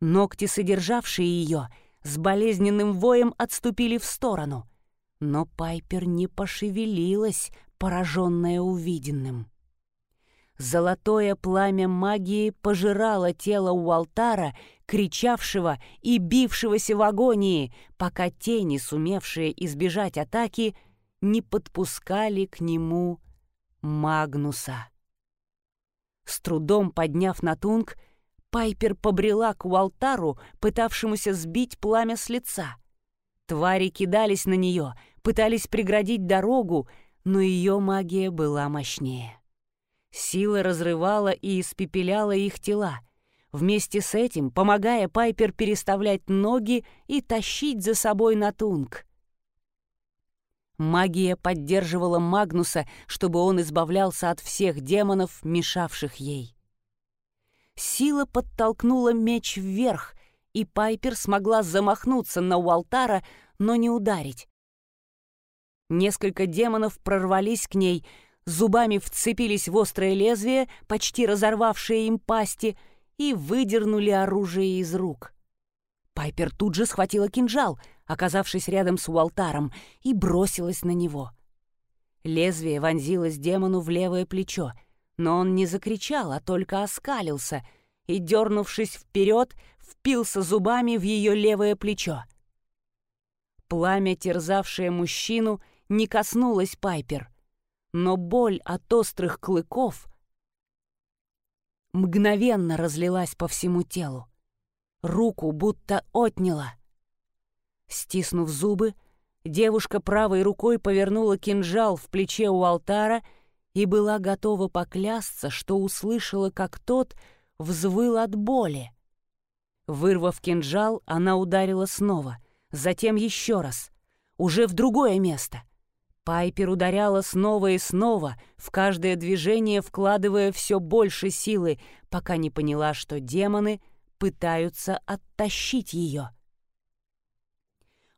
Ногти, содержавшие ее, с болезненным воем отступили в сторону, но Пайпер не пошевелилась, пораженная увиденным. Золотое пламя магии пожирало тело у алтара, кричавшего и бившегося в агонии, пока тени, сумевшие избежать атаки, не подпускали к нему Магнуса. С трудом подняв натунг, Пайпер побрела к Уалтару, пытавшемуся сбить пламя с лица. Твари кидались на нее, пытались преградить дорогу, но ее магия была мощнее. Сила разрывала и испепеляла их тела. Вместе с этим, помогая Пайпер переставлять ноги и тащить за собой натунг. Магия поддерживала Магнуса, чтобы он избавлялся от всех демонов, мешавших ей. Сила подтолкнула меч вверх, и Пайпер смогла замахнуться на Уалтара, но не ударить. Несколько демонов прорвались к ней, зубами вцепились в острое лезвие, почти разорвавшее им пасти, и выдернули оружие из рук. Пайпер тут же схватила кинжал — оказавшись рядом с Уалтаром, и бросилась на него. Лезвие вонзилось демону в левое плечо, но он не закричал, а только оскалился и, дернувшись вперед, впился зубами в ее левое плечо. Пламя, терзавшее мужчину, не коснулось Пайпер, но боль от острых клыков мгновенно разлилась по всему телу. Руку будто отняла. Стиснув зубы, девушка правой рукой повернула кинжал в плече у алтара и была готова поклясться, что услышала, как тот взвыл от боли. Вырвав кинжал, она ударила снова, затем еще раз, уже в другое место. Пайпер ударяла снова и снова, в каждое движение вкладывая все больше силы, пока не поняла, что демоны пытаются оттащить ее.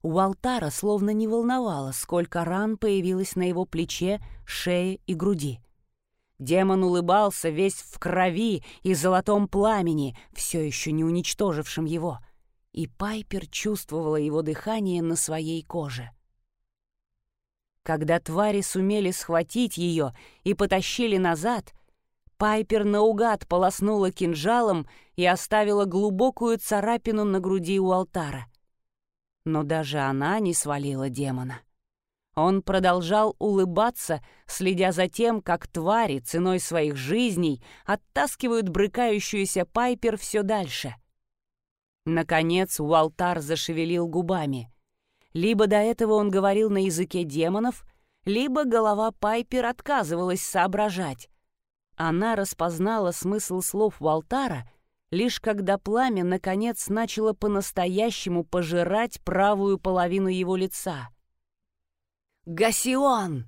У алтара словно не волновало, сколько ран появилось на его плече, шее и груди. Демон улыбался весь в крови и золотом пламени, все еще не уничтожившем его, и Пайпер чувствовала его дыхание на своей коже. Когда твари сумели схватить ее и потащили назад, Пайпер наугад полоснула кинжалом и оставила глубокую царапину на груди у алтара — но даже она не свалила демона. Он продолжал улыбаться, следя за тем, как твари ценой своих жизней оттаскивают брыкающуюся Пайпер все дальше. Наконец Уалтар зашевелил губами. Либо до этого он говорил на языке демонов, либо голова Пайпер отказывалась соображать. Она распознала смысл слов Уалтара лишь когда пламя, наконец, начало по-настоящему пожирать правую половину его лица. «Гасион!»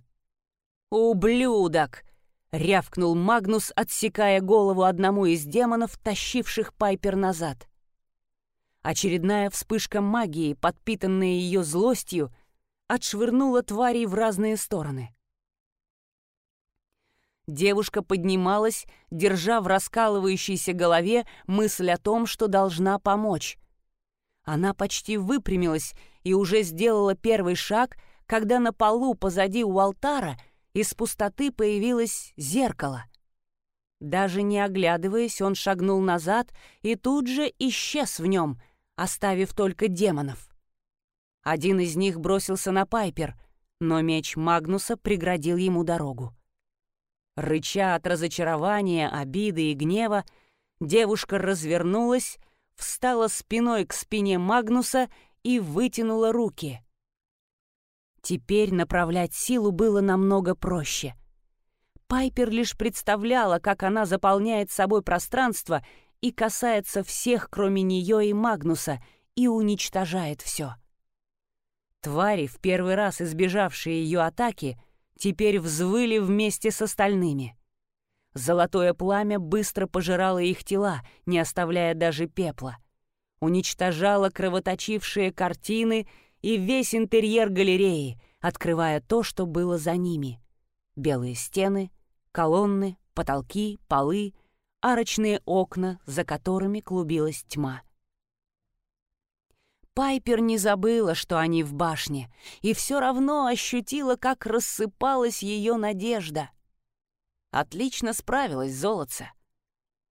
«Ублюдок!» — рявкнул Магнус, отсекая голову одному из демонов, тащивших Пайпер назад. Очередная вспышка магии, подпитанная ее злостью, отшвырнула тварей в разные стороны. Девушка поднималась, держа в раскалывающейся голове мысль о том, что должна помочь. Она почти выпрямилась и уже сделала первый шаг, когда на полу позади у алтара из пустоты появилось зеркало. Даже не оглядываясь, он шагнул назад и тут же исчез в нем, оставив только демонов. Один из них бросился на Пайпер, но меч Магнуса преградил ему дорогу. Рыча от разочарования, обиды и гнева, девушка развернулась, встала спиной к спине Магнуса и вытянула руки. Теперь направлять силу было намного проще. Пайпер лишь представляла, как она заполняет собой пространство и касается всех, кроме нее и Магнуса, и уничтожает все. Твари, в первый раз избежавшие ее атаки, теперь взвыли вместе с остальными. Золотое пламя быстро пожирало их тела, не оставляя даже пепла. Уничтожало кровоточившие картины и весь интерьер галереи, открывая то, что было за ними. Белые стены, колонны, потолки, полы, арочные окна, за которыми клубилась тьма. Пайпер не забыла, что они в башне, и все равно ощутила, как рассыпалась ее надежда. Отлично справилась золотце.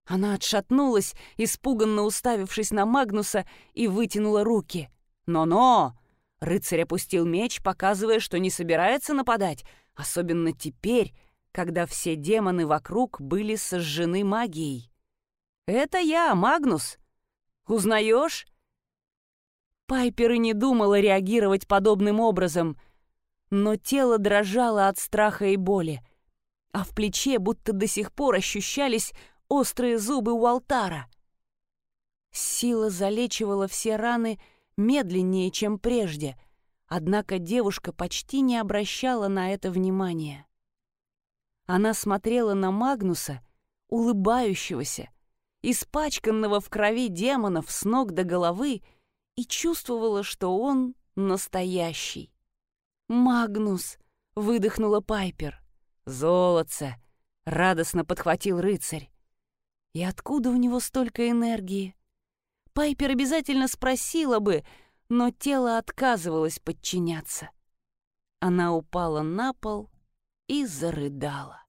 Она отшатнулась, испуганно уставившись на Магнуса, и вытянула руки. «Но-но!» Рыцарь опустил меч, показывая, что не собирается нападать, особенно теперь, когда все демоны вокруг были сожжены магией. «Это я, Магнус. Узнаешь?» Пайпер и не думала реагировать подобным образом, но тело дрожало от страха и боли, а в плече будто до сих пор ощущались острые зубы у алтара. Сила залечивала все раны медленнее, чем прежде, однако девушка почти не обращала на это внимания. Она смотрела на Магнуса, улыбающегося, испачканного в крови демонов с ног до головы, и чувствовала, что он настоящий. «Магнус!» — выдохнула Пайпер. «Золотце!» — радостно подхватил рыцарь. «И откуда у него столько энергии?» Пайпер обязательно спросила бы, но тело отказывалось подчиняться. Она упала на пол и зарыдала.